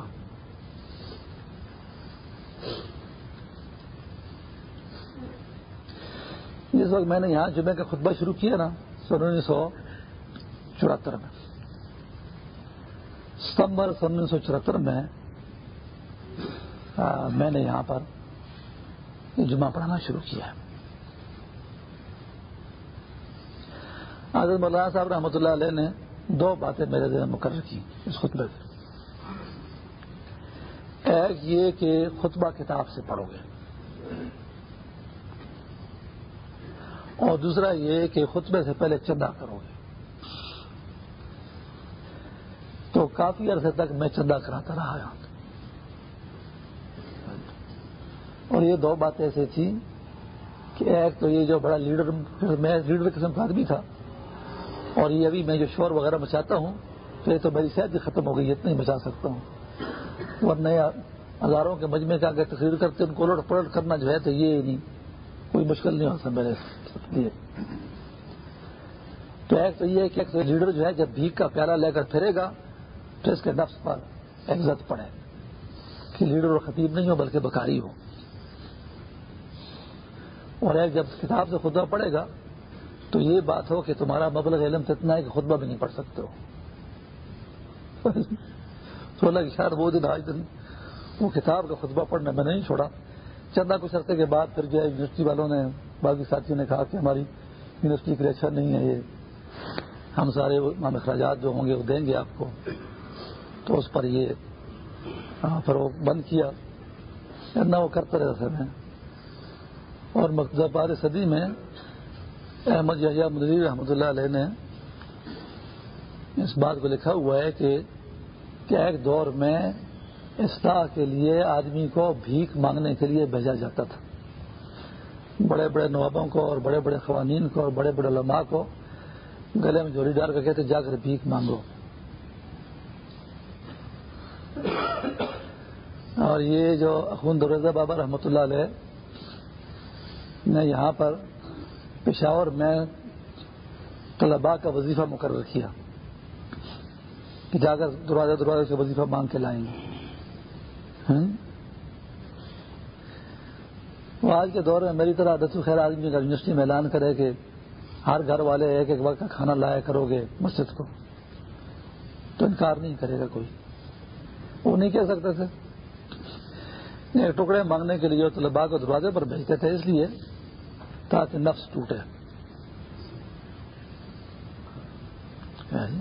جس وقت میں نے یہاں جمعے کا خطبہ شروع کیا نا، سن انیس سو چورہتر میں۔ ستمبر سن انیس سو چورہتر میں میں نے یہاں پر جمعہ پڑھانا شروع کیا۔ ہے حضرت مولانا صاحب رحمۃ اللہ علیہ نے دو باتیں میرے ذہن مقرر کی اس خطبے سے۔ ایک یہ کہ خطبہ کتاب سے پڑھو گے۔ اور دوسرا یہ کہ خطبے سے پہلے چندہ کرو گے۔ تو کافی عرصے تک میں چندہ کراتا رہا یہاں اور یہ دو باتیں ایسی تھیں کہ ایک تو یہ جو بڑا لیڈر، میں لیڈر قسم کا آدمی تھا اور یہ ابھی میں جو شور وغیرہ مچاتا ہوں، تو یہ تو میری صحت بھی ختم ہو گئی اتنا ہی مچا سکتا ہوں۔ اور نیا ہزاروں کے مجمے کا اگر تصویر کرتے، ان کو الٹ پلٹ کرنا جو ہے تو یہ نہیں، کوئی مشکل نہیں ہوتا میرے لیے۔ تو ایک تو یہ کہ ایک لیڈر جو ہے، جب بھیک کا پیارا لے کر پھرے گا، تو اس کے نفس پر عزت پڑے۔ کہ لیڈر اور خطیب نہیں ہو، بلکہ بکاری ہو۔ اور ایک جب کتاب سے خطبہ پڑے گا تو یہ بات ہو کہ تمہارا مبلغ علم سے اتنا ہے کہ خطبہ بھی نہیں پڑھ سکتے ہو۔ سولہ کی شاید وہ دن آج دن وہ کتاب کا خطبہ پڑھنا میں نہیں چھوڑا۔ چندہ کچھ عرصے کے بعد پھر جو ہے یونیورسٹی والوں نے باقی ساتھیوں نے کہا کہ ہماری یونیورسٹی کے لیے اچھا نہیں ہے یہ۔ ہم سارے ہم اخراجات جو ہوں گے وہ دیں گے آپ کو۔ تو اس پر یہ ہاں، پھر وہ بند کیا۔ نہ وہ کرتے رہتے میں اور مقدبہ صدی میں احمد یحییٰ مدیر رحمۃ اللہ علیہ نے اس بات کو لکھا ہوا ہے کہ کیا ایک دور میں اصلاح کے لیے آدمی کو بھیک مانگنے کے لیے بھیجا جاتا تھا۔ بڑے بڑے نوابوں کو اور بڑے بڑے قوانین کو اور بڑے بڑے علماء کو گلے میں جوڑی ڈال کر کہتے جا کر بھیک مانگو۔ اور یہ جو اخون دروازہ بابا رحمۃ اللہ علیہ نے یہاں پر پشاور میں طلباء کا وظیفہ مقرر کیا کہ جا کر دروازہ دروازے سے وظیفہ مانگ کے لائیں گے۔ ہاں؟ وہ آج کے دور میں میری طرح دس خیر آدمی اگر یونیورسٹی میں اعلان کرے کہ ہر گھر والے ایک ایک وقت کا کھانا لایا کرو گے مسجد کو، تو انکار نہیں کرے گا کوئی۔ وہ نہیں کہہ سکتے تھے ایک ٹکڑے مانگنے کے لیے طلباء کو دروازے پر بھیجتے تھے، اس لیے تاکہ نفس ٹوٹے۔ ہاں جی؟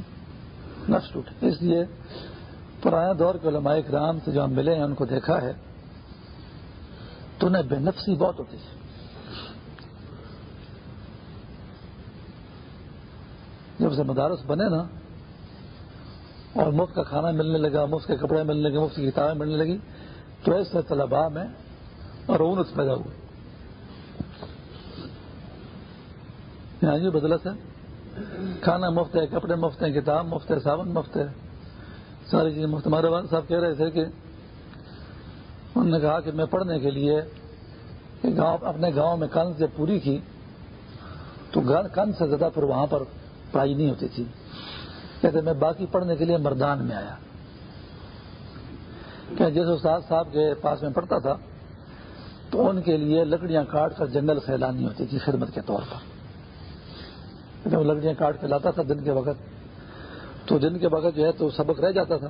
نفس ٹوٹے۔ اس لیے پرانے دور کے علماء کرام سے جو ہم ملے ہیں، ان کو دیکھا ہے، تو انہیں بے نفسی بہت ہوتی تھی جب سے مدارس بنے نا، اور مفت کا کھانا ملنے لگا، مفت کے کپڑے ملنے لگے، مفت کی کتابیں ملنے لگی تو ایسے طلباء میں رونت پیدا ہوئی یہاں جی بدلت ہے۔ کھانا مفت ہے، کپڑے مفت ہیں، کتاب مفت ہے، صابن مفت ہے۔ ساری چیزیں مفت ہمارے والد صاحب کہہ رہے تھے کہ انہوں نے کہا کہ میں پڑھنے کے لیے گاؤں، اپنے گاؤں میں کن سے پوری کی تو کن سے زیادہ پھر وہاں پر پڑھائی نہیں ہوتی تھی۔ کہتے میں باقی پڑھنے کے لیے مردان میں آیا۔ کہ جس استاد صاحب کے پاس میں پڑھتا تھا تو ان کے لیے لکڑیاں کاٹ کر جنگل سیلانی ہوتی تھی خدمت کے طور پر۔ وہ لکڑیاں کاٹ کے لاتا تھا دن کے وقت، تو دن کے وقت جو ہے تو سبق رہ جاتا تھا۔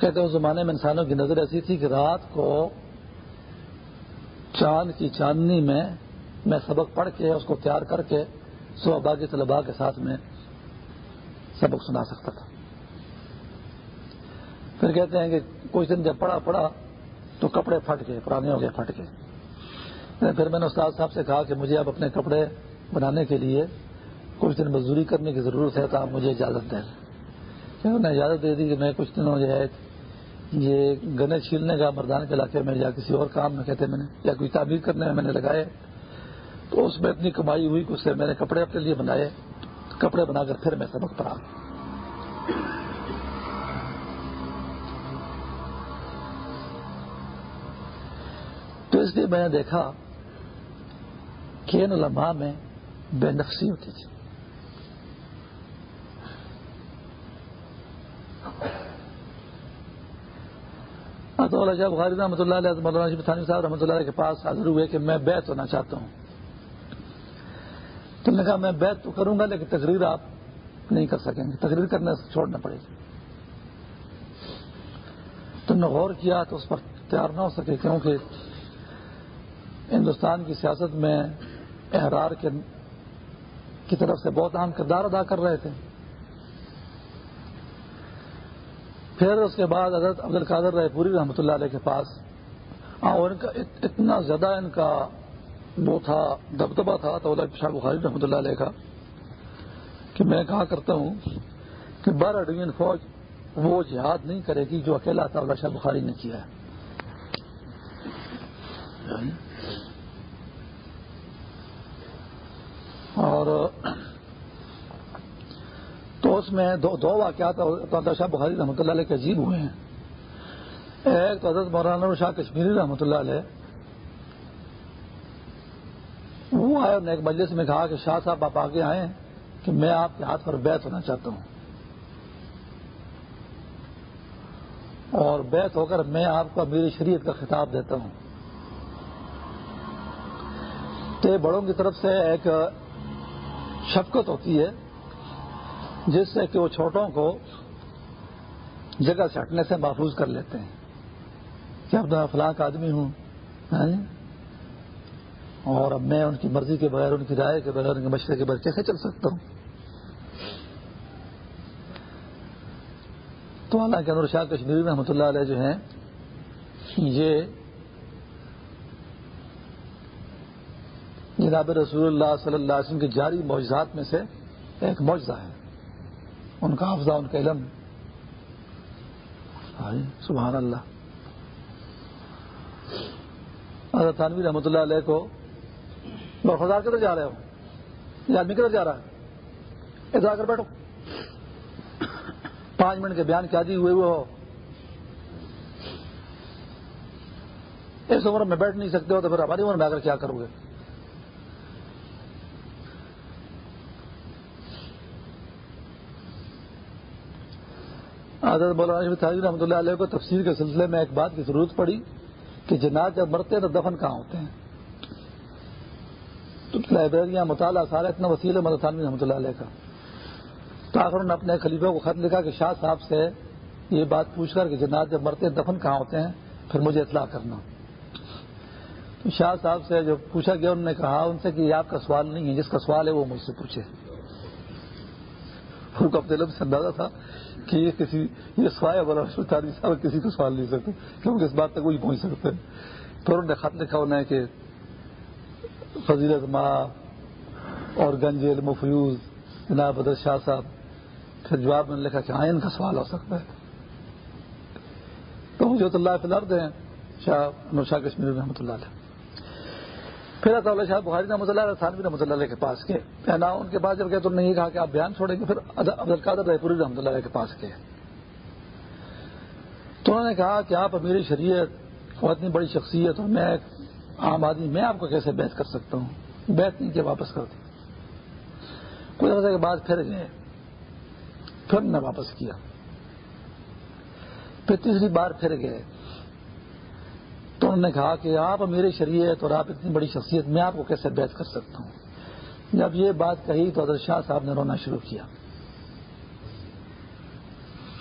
کہتے ہیں، اس زمانے میں انسانوں کی نظر ایسی تھی کہ رات کو چاند کی چاندنی میں میں سبق پڑھ کے، اس کو تیار کر کے صبح باغی طلباء کے ساتھ میں سبق سنا سکتا تھا۔ پھر کہتے ہیں کہ کچھ دن جب پڑھا پڑھا تو کپڑے پھٹ گئے، پرانے ہو گئے، پھٹ گئے۔ پھر میں نے استاد صاحب سے کہا کہ مجھے اب اپنے کپڑے بنانے کے لیے کچھ دن مزدوری کرنے کی ضرورت ہے تو آپ مجھے اجازت دیں۔ انہوں نے اجازت دے دی کہ میں کچھ دنوں جو ہے یہ گنے چھیلنے کا مردان کے علاقے میں یا کسی اور کام میں کہتے میں نے، یا کوئی تعمیر کرنے میں میں نے لگائے، تو اس میں اتنی کمائی ہوئی کہ اس سے میں نے کپڑے اپنے لیے بنائے، کپڑے بنا کر پھر میں سبق پڑھا۔ تو اس لیے میں نے دیکھا کہ ان علماء میں بے نفسی ہوتی تھی۔ اطول جب رحمۃ اللہ علیہ، مولانا شیف تھانی صاحب رحمۃ اللہ کے پاس حاضر ہوئے کہ میں بیت ہونا چاہتا ہوں۔ تم نے کہا، میں بیت تو کروں گا، لیکن تقریر آپ نہیں کر سکیں گے۔ تقریر کرنا چھوڑنا پڑے گی تم نے غور کیا تو اس پر تیار نہ ہو سکے، کیونکہ ہندوستان کی سیاست میں احرار کے کی طرف سے بہت اہم کردار ادا کر رہے تھے۔ پھر اس کے بعد حضرت عبد القادر رائے پوری رحمۃ اللہ علیہ کے پاس اور ان کا اتنا زیادہ ان کا وہ تھا دبدبا تھا، تو شاہ بخاری رحمۃ اللہ علیہ کا، کہ میں کہا کرتا ہوں کہ بارہ ڈویژن فوج وہ جہاد نہیں کرے گی جو اکیلا تھا شاہ بخاری نے کیا ہے۔ اور تو اس میں دو دو واقعات شاہ بخاری رحمۃ اللہ علیہ کے عجیب ہوئے ہیں۔ ایک تو حضرت مولانا شاہ کشمیری رحمۃ اللہ علیہ، وہ آئے نے ایک مجلس میں کہا کہ شاہ صاحب آپ آگے آئے کہ میں آپ کے ہاتھ پر بیت ہونا چاہتا ہوں۔ اور بیت ہو کر میں آپ کو میری شریعت کا خطاب دیتا ہوں۔ تو بڑوں کی طرف سے ایک شفقت ہوتی ہے۔ جس سے کہ وہ چھوٹوں کو جگہ سے ہٹنے سے محفوظ کر لیتے ہیں۔ کہ اب میں فلاں آدمی ہوں ہاں جی؟ اور اب میں ان کی مرضی کے بغیر، ان کی رائے کے بغیر، ان کے مشورے کے بغیر کیسے چل سکتا ہوں؟ تو حالانکہ انور شاہ کشمیری رحمۃ اللہ علیہ جو ہیں، یہ جناب رسول اللہ صلی اللہ علیہ وسلم کے جاری معجزات میں سے ایک معجزہ ہے۔ ان کا حافظہ، ان کا علم۔ سبحان اللہ۔ حضرت تھانوی رحمۃ اللہ علیہ کو برفدار کدھر جا رہے ہو یہ آدمی کدھر جا رہا ہے؟ ادھر آ کر بیٹھو۔ پانچ منٹ کے بیان کیا دی ہوئے وہ۔ اس عمر میں بیٹھ نہیں سکتے ہو تو پھر ہماری عمر میں آ کر کیا کرو گے؟ حضرت مولانا تاجر رحمۃ اللہ علیہ کو تفسیر کے سلسلے میں ایک بات کی ضرورت پڑی کہ جنات جب مرتے ہیں تو دفن کہاں ہوتے ہیں؟ تو لائبریریاں مطالعہ سارا اتنا وسیل ہے مدرسانوی رحمۃ اللہ علیہ کا۔ تو آخر نے اپنے خلیفہ کو خط لکھا کہ شاہ صاحب سے یہ بات پوچھ کر کہ جنات جب مرتے ہیں، دفن کہاں ہوتے ہیں؟ پھر مجھے اطلاع کرنا۔ تو شاہ صاحب سے جو پوچھا گیا، انہوں نے کہا ان سے کہ یہ آپ کا سوال نہیں ہے، جس کا سوال ہے وہ مجھ سے پوچھے۔ اپنے لفظ سے اندازہ تھا کہ یہ کسی، یہ سوائے والا تاریخ صاحب، کسی کو سوال نہیں سکتے کیونکہ اس بات تک وہی پہنچ سکتے پھر انہوں نے خط لکھا انہیں کہ فضیلت ماں اور گنج مفیوز جناب بدر شاہ صاحب، پھر جواب میں نے لکھا کہ آئین کا سوال ہو سکتا ہے۔ تو مجھے تو اللہ فلر ہیں، شاہ نور شاہ کشمیر رحمۃ اللہ علیہ۔ پھر اللہ شاہ بخاری رحمۃ اللہ علیہ تھانوی رحمۃ اللہ علیہ کے پاس کے۔ نا ان کے پاس جب گئے تو انہوں نے یہ کہا کہ آپ بیان چھوڑیں گے، پھر عبد القادر رائے پوری رحمۃ اللہ علیہ کے پاس کے تو انہوں نے کہا کہ آپ میری شریعت اور اتنی بڑی شخصیت اور میں ایک عام آدمی، میں آپ کو کیسے بیت کر سکتا ہوں؟ بیت نہیں کیا، واپس کر دی۔ کچھ عرصے کے بعد پھر گئے۔ پھر نے واپس کیا۔ پھر تیسری بار پھر گئے۔ تو انہوں نے کہا کہ آپ میری شریعت اور آپ اتنی بڑی شخصیت میں آپ کو کیسے بیت کر سکتا ہوں؟ جب یہ بات کہی تو حضرت شاہ صاحب نے رونا شروع کیا۔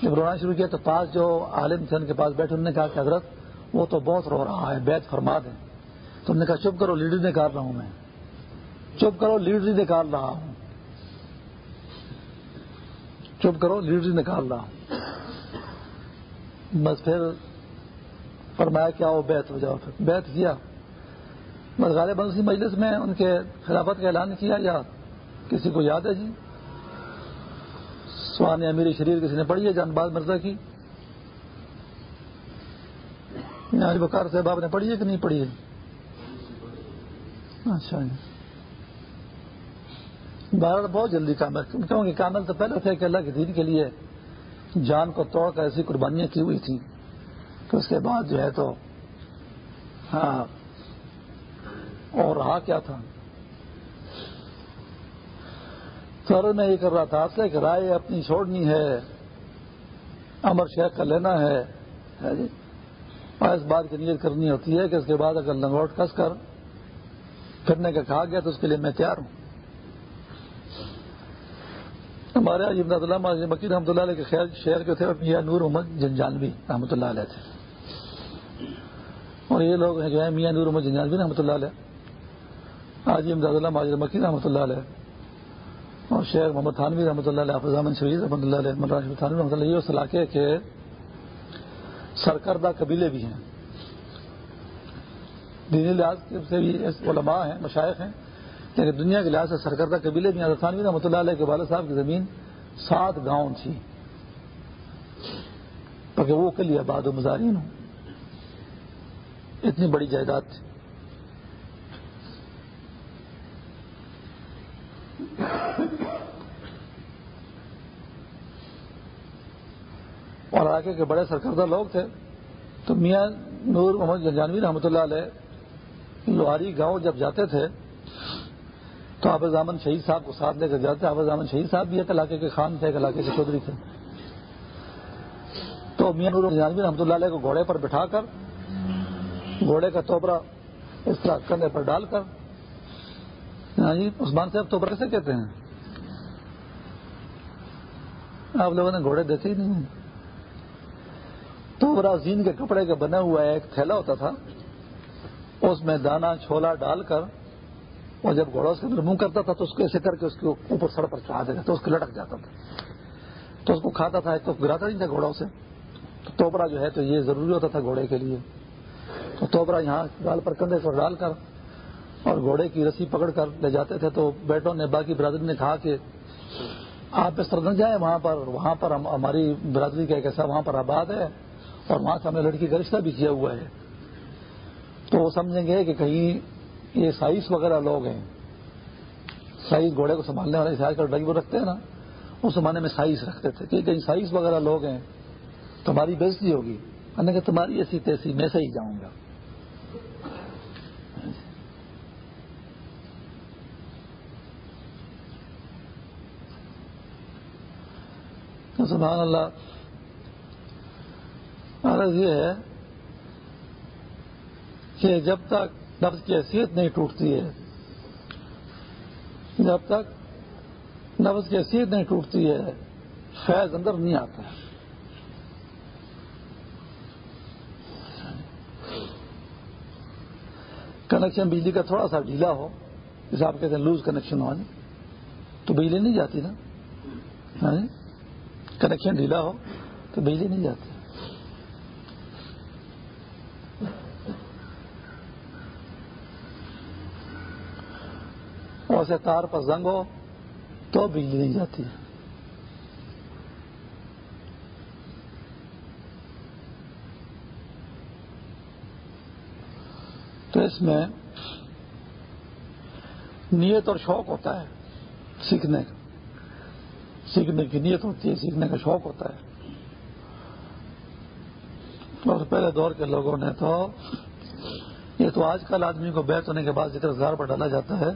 جب رونا شروع کیا تو پاس جو عالم تھے ان کے پاس بیٹھے، انہوں نے کہا کہ حضرت، وہ تو بہت رو رہا ہے بیت فرما دیں۔ تو انہوں نے کہا، چپ کرو، لیڈر نکال رہا ہوں میں۔ چپ کرو، لیڈر نکال رہا ہوں۔ چپ کرو، لیڈر نکال رہا ہوں۔ بس پھر فرمایا کیا وہ بیت ہو جاؤ پھر۔ بیت کیا؟ بس غالب بنسی مجلس میں ان کے خلافت کا اعلان کیا، یا کسی کو یاد ہے؟ جی۔ سوان امیر شریر کسی نے پڑھی ہے، جان باز مرزا کی۔ یعنی بکار صاحب آپ نے پڑھی ہے کہ نہیں پڑھی ہے؟ اچھا۔ جی بہت جلدی کامل۔ کیونکہ کامل تو پہلے تھے کہ اللہ کے دین کے لیے جان کو توڑ کر ایسی قربانیاں کی ہوئی تھیں۔ تو اس کے بعد جو ہے تو ہاں اور رہا کیا تھا؟ سر میں یہ کر رہا تھا اصل کہ رائے اپنی چھوڑنی ہے، امر شیخ کا لینا ہے جی؟ اور اس بات کی نیت کرنی ہوتی ہے کہ اس کے بعد اگر لنگوٹ کس کر پھرنے کا کہا گیا تو اس کے لیے میں تیار ہوں۔ ہمارے یہاں امداد اللہ مکین رحمۃ اللہ علیہ کے خیر شہر کے تھے اور میاں نور محمد جنجانوی رحمۃ اللہ علیہ تھے۔ اور یہ لوگ ہیں جو ہیں، میاں نور محمد جنجانوی رحمۃ اللہ علیہ آج امداد اللہ ماجر مکین رحمۃ اللہ علیہ، اور شیخ محمد تھانوی رحمۃ اللہ علیہ، حافظ احمد شہید رحمۃ اللہ علیہ مدراج تھانوی رحمۃ اللہ یہ اس علاقے کے سرکردہ قبیلے بھی ہیں۔ دینی لحاظ سے بھی علماء ہیں، مشائق ہیں، لیکن دنیا کے لحاظ سے سرکردہ قبیلے بھی ہیں۔ تھانوی رحمۃ اللہ علیہ کے والد صاحب کی زمین سات گاؤں تھی کیونکہ وہ کلی آباد و مزارین ہوں۔ اتنی بڑی جائیداد تھی۔ اور آگے کے بڑے سرکردہ لوگ تھے۔ تو میاں نور محمد جنجانوی رحمۃ اللہ علیہ لوہاری گاؤں جب جاتے تھے، تو حافظ احمد شہید صاحب کو ساتھ لے کر جاتے۔ حافظ احمد شہید صاحب بھی ایک علاقے کے خان تھے، ایک علاقے کے چودھری تھے۔ تو میاں نور جنجانوی رحمۃ اللہ علیہ کو گھوڑے پر بٹھا کر گھوڑے کا توبرا اس طرح کندھے پر ڈال کر۔ ہاں جی عثمان صاحب توبرا کیسے کہتے ہیں؟ آپ لوگوں نے گھوڑے دیکھے ہی نہیں تو زین کے کپڑے کا بنا ہوا ایک تھیلا ہوتا تھا۔ اس میں دانا چھولا ڈال کر اور جب گھوڑا اس کے اندر منہ کرتا تھا تو اس کو ایسے کر کے اس کے اوپر سڑک پر چڑھا دیتا تو اس کو لٹک جاتا تھا۔ تو اس کو کھاتا تھا، تو گراتا نہیں تھا گھوڑوں سے تو توبرا جو ہے تو یہ ضروری ہوتا تھا گھوڑے کے لیے۔ تو توبرا یہاں گال پر کندھے پر ڈال کر اور گھوڑے کی رسی پکڑ کر لے جاتے تھے تو بیٹوں نے باقی برادری نے کہا کہ آپ اس طرح جائیں وہاں پر وہاں پر ہماری برادری کا ایک ایسا وہاں پر آباد ہے اور وہاں سے ہم نے لڑکی کا رشتہ بھی کیا ہوا ہے۔ تو وہ سمجھیں گے کہ کہیں یہ سائز وغیرہ لوگ ہیں۔ سائز گھوڑے کو سنبھالنے والے سائز کا ڈگی وہ رکھتے ہیں نا، اس زمانے میں سائز رکھتے تھے۔ کہ کہیں سائز وغیرہ لوگ ہیں، تمہاری بےزتی ہوگی۔ میں نے کہا تمہاری ایسی تیسی، میں سے ہی جاؤں گا۔ سبحان اللہ۔ عرض یہ ہے کہ جب تک نفس کی حیثیت نہیں ٹوٹتی ہے، جب تک نفس کی حیثیت نہیں ٹوٹتی ہے، فیض اندر نہیں آتا۔ ہے کنیکشن بجلی کا تھوڑا سا ڈھیلا ہو جیسے آپ کہتے ہیں لوز کنیکشن ہو تو بجلی نہیں جاتی نا؟ کنیکشن ڈھیلا ہو تو بجلی نہیں جاتی۔ اور سے تار پر زنگ ہو تو بجلی نہیں جاتی۔ تو اس میں نیت اور شوق ہوتا ہے سیکھنے کا۔ سیکھنے کی نیت ہوتی ہے، سیکھنے کا شوق ہوتا ہے۔ اور پہلے دور کے لوگوں نے تو، یہ تو آج کل آدمی کو بیت ہونے کے بعد ذکر زار پر ڈالا جاتا ہے۔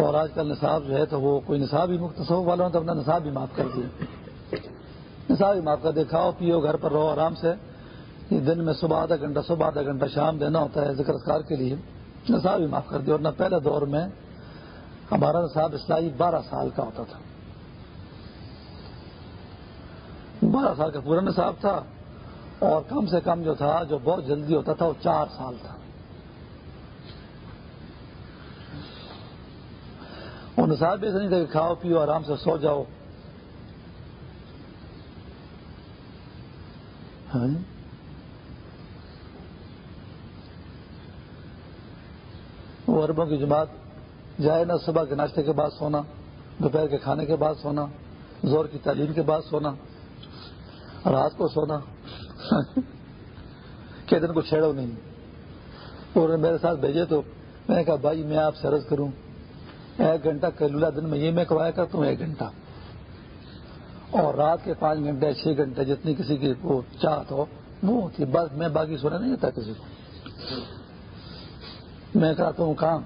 اور آج کل نصاب جو ہے تو وہ کوئی نصاب ہی مختصر، والوں نے تو اپنا نصاب بھی معاف کر دیا۔ نصاب ہی معاف کر دیا، کھاؤ، پیو، گھر پر رہو آرام سے۔ یہ دن میں صبح آدھا گھنٹہ، صبح آدھا گھنٹہ شام دینا ہوتا ہے ذکر اسکار کے لیے۔ نصاب ہی معاف کر دیا۔ اور نہ پہلے دور میں ہمارا نصاب اسلائی بارہ سال کا ہوتا تھا۔ بارہ سال کا پورا نصاب تھا اور کم سے کم جو تھا، جو بہت جلدی ہوتا تھا، وہ چار سال تھا۔ وہ نصاب بھی ایسا نہیں تھا کہ کھاؤ، پیو، آرام سے سو جاؤ۔ ہاں جی۔ وہ اربوں کی جماعت، جائے نا صبح کے ناشتے کے بعد سونا، دوپہر کے کھانے کے بعد سونا زور کی تعلیم کے بعد سونا۔ رات کو سونا۔ کہ دن کو چھیڑو نہیں۔ اور میرے ساتھ بھیجے تو میں نے کہا، بھائی، میں آپ سے عرض کروں، ایک گھنٹہ کلولا دن میں یہ میں کروایا کرتا ہوں، ایک گھنٹہ۔ اور رات کے پانچ گھنٹے، چھ گھنٹے جتنی کسی کی وہ چاہت ہو، وہ ہوتی بس میں باقی سونا نہیں ہوتا کسی کو۔ میں کراتا ہوں، کام۔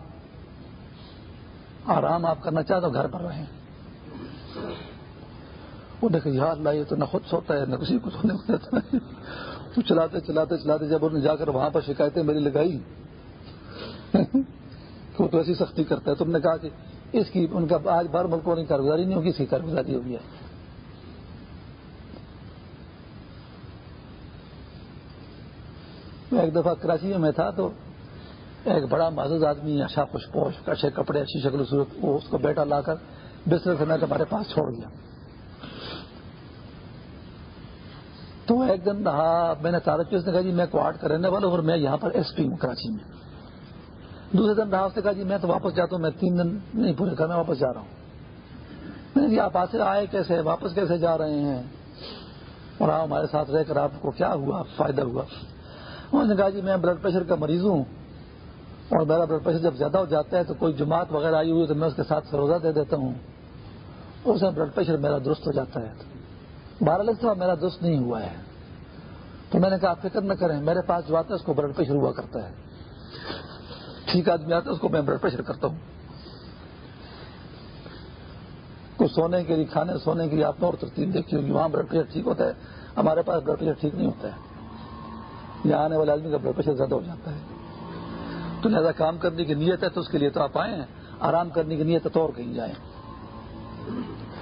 آرام آپ کرنا چاہتا ہوں گھر پر رہیں۔ وہ نے کہا یا اللہ یہ تو نہ خود سوتا ہے، نہ کسی کو سونے کو دیتا ہے۔ وہ چلاتے چلاتے چلاتے جب انہوں نے جا کر وہاں پر شکایتیں میری لگائی وہ تو ایسی سختی کرتا ہے۔ تم نے کہا کہ اس کی، ان کا آج بار ملکوں کی کارگزاری نہیں ہوگی، اس کی کارگزاری ہوگی۔ میں ایک دفعہ کراچی میں تھا تو ایک بڑا معزز آدمی اچھا خوش پوش، اچھے کپڑے، اچھی شکل و صورت، وہ اس کو بیٹا لا کر بستر سے میں ہمارے پاس چھوڑ گیا۔ تو ایک دن رہا، میں نے تارک نے کہا جی میں کوارٹ کا رہنے والا ہوں اور میں یہاں پر ایس پی ہوں کراچی میں۔ دوسرے دن رہا، اس نے کہا جی میں تو واپس جاتا ہوں، میں تین دن نہیں پورے کر میں واپس جا رہا ہوں۔ میں نے جی آپ آسے آئے کیسے، واپس کیسے جا رہے ہیں؟ اور آپ ہمارے ساتھ رہ کر آپ کو کیا ہوا؟ فائدہ ہوا۔ انہوں نے کہا جی میں بلڈ پریشر کا مریض ہوں اور میرا بلڈ پریشر جب زیادہ ہو جاتا ہے تو کوئی جماعت وغیرہ آئی ہوئی تو میں اس کے ساتھ سروزہ دے دیتا ہوں۔ اس میں بلڈ پریشر میرا درست ہو جاتا ہے۔ بارہ لکھ میرا درست نہیں ہوا ہے۔ تو میں نے کہا فکر نہ کریں، میرے پاس جو آتا ہے، اس کو بلڈ پریشر ہوا کرتا ہے۔ ٹھیک آدمی آتا ہے، اس کو میں بلڈ پریشر کرتا ہوں۔ کچھ سونے کے لیے کھانے، سونے کے لیے آپ نے اور ترتیب دیکھی ہوگی، وہاں بلڈ پریشر ٹھیک ہوتا ہے۔ ہمارے پاس بلڈ پریشر ٹھیک نہیں ہوتا ہے۔ یہاں آنے والے آدمی کا بلڈ پریشر زیادہ ہو جاتا ہے۔ تو لہٰذا کام کرنے کی نیت ہے تو اس کے لیے تو آپ آئے ہیں آرام کرنے کی نیت ہے تو اور کہیں جائیں۔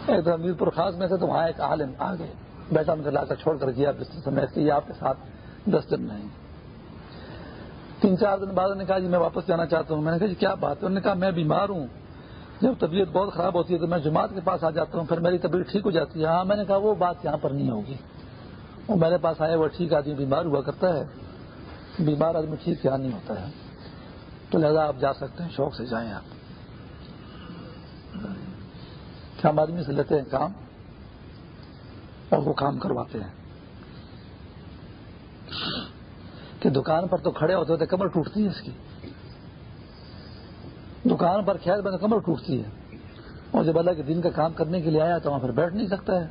میر پور خاص میں سے تو وہاں ایک عالم آ گئے۔ بیٹا ان لا کر چھوڑ کر گیا سمجھتے آپ کے ساتھ دس دن نہیں۔ تین چار دن بعد نے کہا جی میں واپس جانا چاہتا ہوں۔ میں نے کہا جی کیا بات ہے؟ انہوں نے کہا، میں بیمار ہوں۔ جب طبیعت بہت خراب ہوتی ہے تو میں جماعت کے پاس آ جاتا ہوں، پھر میری طبیعت ٹھیک ہو جاتی ہے۔ ہاں میں نے کہا، وہ بات یہاں پر نہیں ہوگی۔ وہ میرے پاس آئے، وہ ٹھیک آدمی بیمار ہوا کرتا ہے۔ بیمار آدمی ٹھیک یہاں نہیں ہوتا ہے۔ تو لہذا آپ جا سکتے ہیں، شوق سے جائیں آپ۔ ہم آدمی سے لیتے ہیں کام اور وہ کام کرواتے ہیں کہ دکان پر تو کھڑے ہوتے ہوتے کمر ٹوٹتی ہے اس کی۔ دکان پر خیر میں کمر ٹوٹتی ہے۔ اور جب اللہ کے دن کا کام کرنے کے لیے آیا تو وہاں پھر بیٹھ نہیں سکتا ہے۔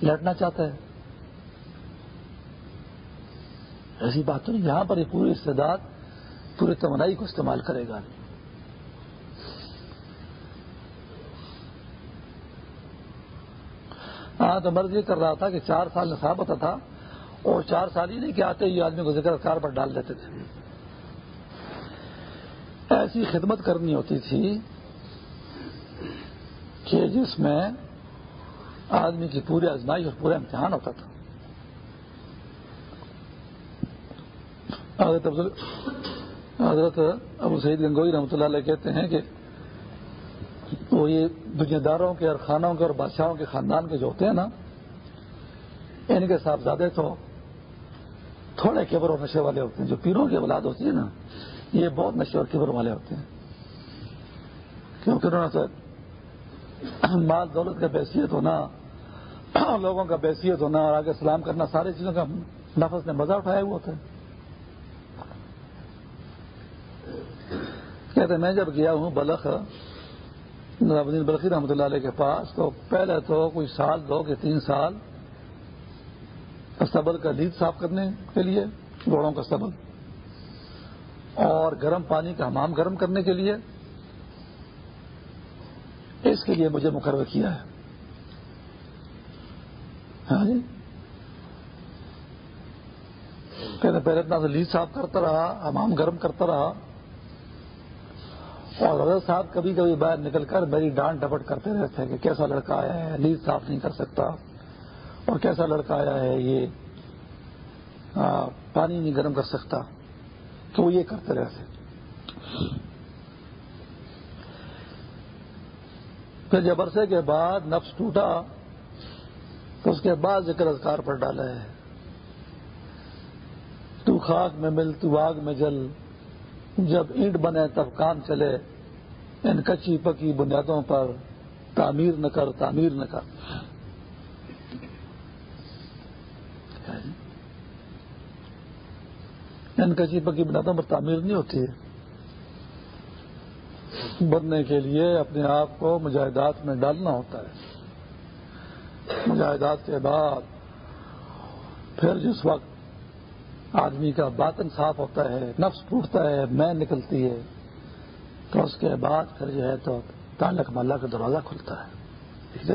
لیٹنا چاہتا ہے۔ ایسی بات تو نہیں، یہاں پر یہ پوری استعداد، پوری توانائی کو استعمال کرے گا۔ ہاں تو مرض یہ کر رہا تھا کہ چار سال نصاب ہوتا تھا اور چار سال ہی نہیں کہ آتے ہی آدمی کو ذکر کار پر ڈال دیتے تھے۔ ایسی خدمت کرنی ہوتی تھی کہ جس میں آدمی کی پوری آزمائش اور پورا امتحان ہوتا تھا۔ حضرت ابو سعید گنگوئی رحمۃ اللہ علیہ کہتے ہیں کہ وہ یہ دنیا داروں کے اور خانوں کے اور بادشاہوں کے خاندان کے جو ہوتے ہیں نا، ان کے صاحبزادے تو تھوڑے کیبر اور نشے والے ہوتے ہیں، جو پیروں کی اولاد ہوتی ہے نا، یہ بہت نشے اور کیبر والے ہوتے ہیں۔ کیونکہ انہوں نے تو مال دولت کا بحثیت ہونا، لوگوں کا بحثیت ہونا اور آگے سلام کرنا، ساری چیزوں کا نفس نے مزہ اٹھایا ہوا تھا۔ کہتے میں جب گیا ہوں بلخ نظام بلخی رحمۃ اللہ علیہ کے پاس تو پہلے تو کچھ سال، دو کہ تین سال استبل کا لید صاف کرنے کے لیے گھوڑوں کا استبل، اور گرم پانی کا حمام گرم کرنے کے لیے اس کے لیے مجھے مقرر کیا ہے۔ ہاں جی؟ کہتے پہلے اتنا سے لید صاف کرتا رہا، حمام گرم کرتا رہا اور حضرت صاحب کبھی کبھی باہر نکل کر میری ڈانٹ ڈپٹ کرتے رہتے ہیں کہ کیسا لڑکا آیا ہے لیز صاف نہیں کر سکتا اور کیسا لڑکا آیا ہے، یہ پانی نہیں گرم کر سکتا۔ تو وہ یہ کرتے رہتے پھر جب عرصے کے بعد نفس ٹوٹا تو اس کے بعد ذکر اذکار پر ڈالا ہے۔ تو خاک میں مل، تو آگ میں جل۔ جب اینٹ بنے تب کام چلے، ان کچی پکی بنیادوں پر تعمیر نہ کر، تعمیر نہ کر۔ ان کچی پکی بنیادوں پر تعمیر نہیں ہوتی۔ ہے بننے کے لیے اپنے آپ کو مجاہدات میں ڈالنا ہوتا ہے۔ مجاہدات کے بعد پھر جس وقت آدمی کا باطن صاف ہوتا ہے نفس ٹوٹتا ہے میں نکلتی ہے۔ تو اس کے بعد پھر جو ہے تو تعلق ملا کا دروازہ کھلتا ہے۔ جی؟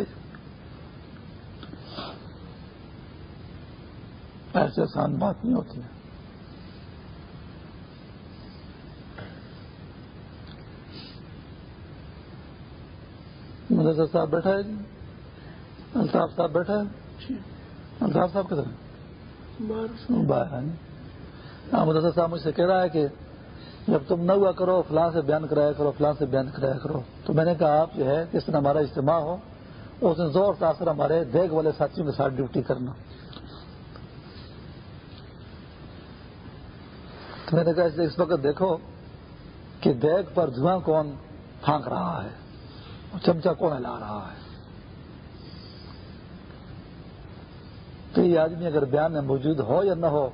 ایسے آسان بات نہیں ہوتی۔ ہے مدرسہ صاحب بیٹھا ہے جی؟ الطاف صاحب بیٹھا ہے؟ جی۔ الطاف صاحب کدھر ہے ہاں مدرسہ صاحب مجھ سے کہہ رہا ہے کہ جب تم نہ ہوا کرو، فلاں سے بیان کرایا کرو، فلاں سے بیان کرایا کرو۔ تو میں نے کہا، آپ جو ہے، جس دن ہمارا اجتماع ہو، اس دن زور تاثر ہمارے دیکھ والے ساتھیوں کے ساتھ ڈیوٹی کرنا۔ تو میں نے کہا، اس وقت دیکھو کہ دیگ پر دھواں کون پھانک رہا ہے چمچا کون ہلا رہا ہے۔ تو یہ آدمی اگر بیان میں موجود ہو یا نہ ہو،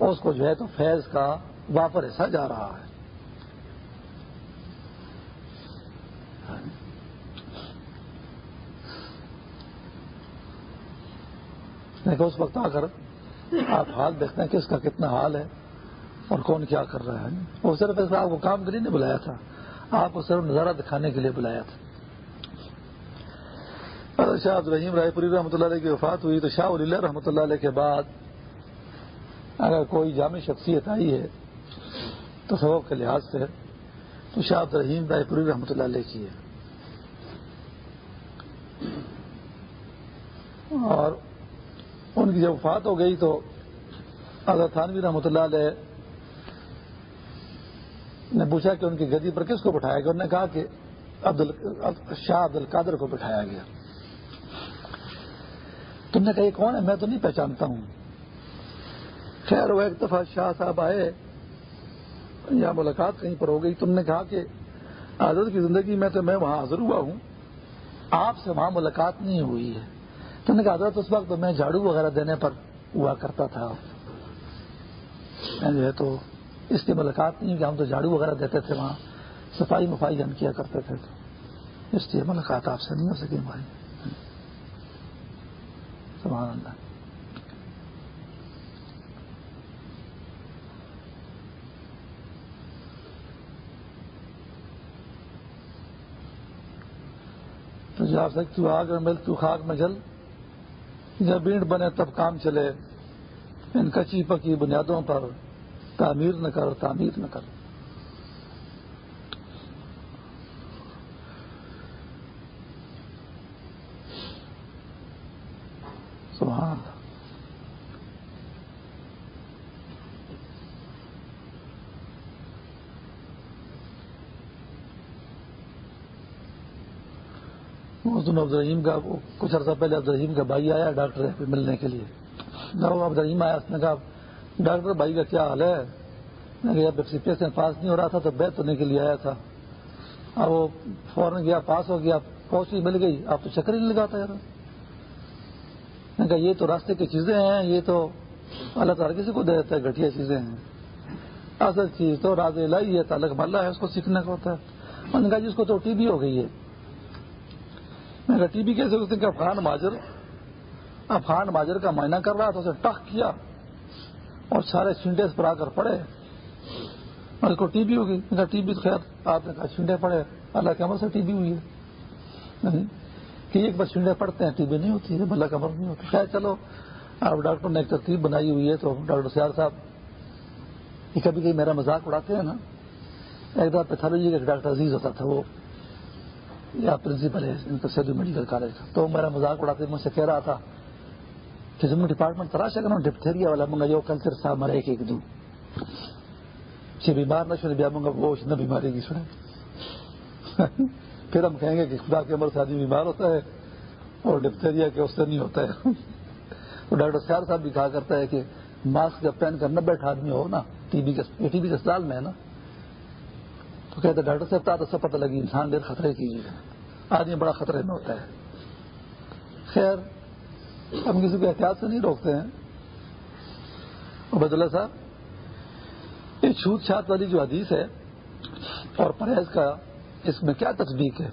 اس کو جو ہے تو فیض کا واپر حصہ جا رہا ہے۔ دیکھو، اس وقت آ کر آپ حال دیکھتے ہیں کہ اس کا کتنا حال ہے اور کون کیا کر رہا ہے۔ وہ صرف آپ کو کام کے لیے نہیں بلایا تھا، آپ کو صرف نظارہ دکھانے کے لیے بلایا تھا۔ شاہ عبد الرحیم رائے پوری رحمۃ اللہ علیہ کی وفات ہوئی تو شاہ اللہ رحمۃ اللہ علیہ کے بعد اگر کوئی جامع شخصیت آئی ہے تصوف کے لحاظ سے تو شاہ عبد الرحیم رائے پوری رحمۃ اللہ علیہ کی ہے۔ اور ان کی جب وفات ہو گئی تو حضرت تھانوی رحمۃ اللہ علیہ نے پوچھا کہ ان کی گدی پر کس کو بٹھایا گیا؟ انہوں نے کہا کہ عبد شاہ عبد القادر کو بٹھایا گیا۔ تم نے کہا یہ کون ہے؟ میں تو نہیں پہچانتا ہوں۔ خیر، وہ ایک دفعہ شاہ صاحب آئے یا ملاقات کہیں پر ہو گئی۔ تم نے کہا کہ حضرت کی زندگی میں تو میں وہاں حاضر ہوا ہوں، آپ سے وہاں ملاقات نہیں ہوئی ہے۔ تم نے کہا حضرت، اس وقت میں جھاڑو وغیرہ دینے پر ہوا کرتا تھا۔ میں جو ہے تو اس کی ملاقات نہیں کہ ہم تو جھاڑو وغیرہ دیتے تھے وہاں، صفائی مفائی ہم کیا کرتے تھے۔ تو اس لیے ملاقات آپ سے نہیں ہو سکی ہماری۔ سبحان اللہ۔ تو جا سکتی آگ میں مل تو خاک میں جل۔ جب اینٹ بنے تب کام چلے۔ ان کچی پکی بنیادوں پر تعمیر نہ کر، تعمیر نہ کر۔ سبحان اللہ۔ عبد الرحیم کا کچھ عرصہ پہلے عبد الرحیم کا بھائی آیا ڈاکٹر ملنے کے لیے۔ جب عبد الرحیم آیا، اس نے کہا، ڈاکٹر، بھائی کا کیا حال ہے؟ جب سی پی ایس میں پاس نہیں ہو رہا تھا، تو بیت ہونے کے لیے آیا تھا۔ اب وہ فوراً گیا، پاس ہو گیا پوسٹ مل گئی۔ آپ تو چکر ہی نہیں لگاتا یار۔ کہا، یہ تو راستے کی چیزیں ہیں، یہ تو اللہ تعالیٰ کسی کو دے دیتا ہے، گھٹیا چیزیں ہیں۔ اصل چیز تو راز لائی ہے، تعلق ملا ہے، اس کو سیکھنے کا ہوتا ہے۔ انہوں نے کہا جی، جس کو تو ٹی بی ہو گئی ہے۔ میں کہا ٹی بی کیسے اس نے کہا افغان ماجر افغان ماجر کا معائنہ کر رہا تھا، اسے ٹک کیا اور سارے سنڈے پر آ کر پڑے اور اس کو ٹی بی ہوگی ٹی بی خیر، آپ نے کہا سنڈے پڑے اللہ کے عمر سے ٹی بی ہوئی ہے۔ کہ ایک بار سنڈے پڑتے ہیں، ٹی بی نہیں ہوتی ہے اللہ کا نہیں ہوتی۔ خیر، چلو، اب ڈاکٹر نے ایک ترتیب بنائی ہوئی ہے تو ڈاکٹر سیار صاحب یہ کبھی کبھی میرا مذاق اڑاتے ہیں نا۔ ایک بار پیتھالوجی کا ایک ڈاکٹر عزیز ہوتا تھا وہ، یا پرنسپل ہے سیدو میڈیکل کالج کا تو میرا مذاق اڑاتے مجھ سے کہہ رہا تھا کہ تم ڈپارٹمنٹ تراشا کرنا ڈپتھیریا والا منگا جو کلچر صاحب مرے ایک ایک دو۔ بیمار نہ سنے بیا منگا وہ، نہ بیماری کی سنے پھر ہم کہیں گے کہ خدا کے عمر سے آدمی بیمار ہوتا ہے اور ڈپتھیریا کے اس سے نہیں ہوتا ہے۔ ڈاکٹر سیار صاحب بھی کہا کرتا ہے کہ ماسک جب پہن کر نہ بیٹھا آدمی ہو نا، ٹی بی کے ٹی بی کے اسپتال میں ہے نا، تو کہتے ڈاکٹر صاحب تا تو پتہ لگی انسان دیر خطرے کیجیے آدمی بڑا خطرے میں ہوتا ہے۔ خیر، ہم کسی کو احتیاط سے نہیں روکتے ہیں۔ عبید اللہ صاحب، یہ چھوت چھات والی جو حدیث ہے اور پرہیز کا اس میں کیا تصدیق ہے؟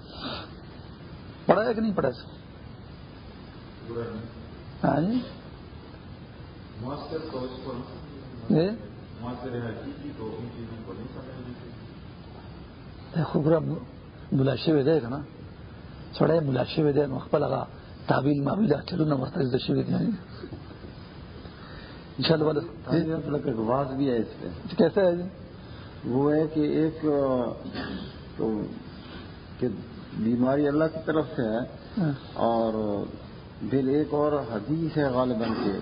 پڑھا ہے کہ نہیں پڑھا ہاں جی۔ خوبرا ملاشے ہوئے دے گا نا چھوڑے ملاشے ہوئے دے وقت لگا تعبیل معبیلا چلو نہ مرتبہ دشی ہوئی چل والے جی مطلب ایک واض بھی ہے اس پہ۔ کیسے ہے جی؟ وہ ہے کہ ایک تو کہ بیماری اللہ کی طرف سے ہے ہاں۔ اور پھر ایک اور حدیث ہے غالباً کے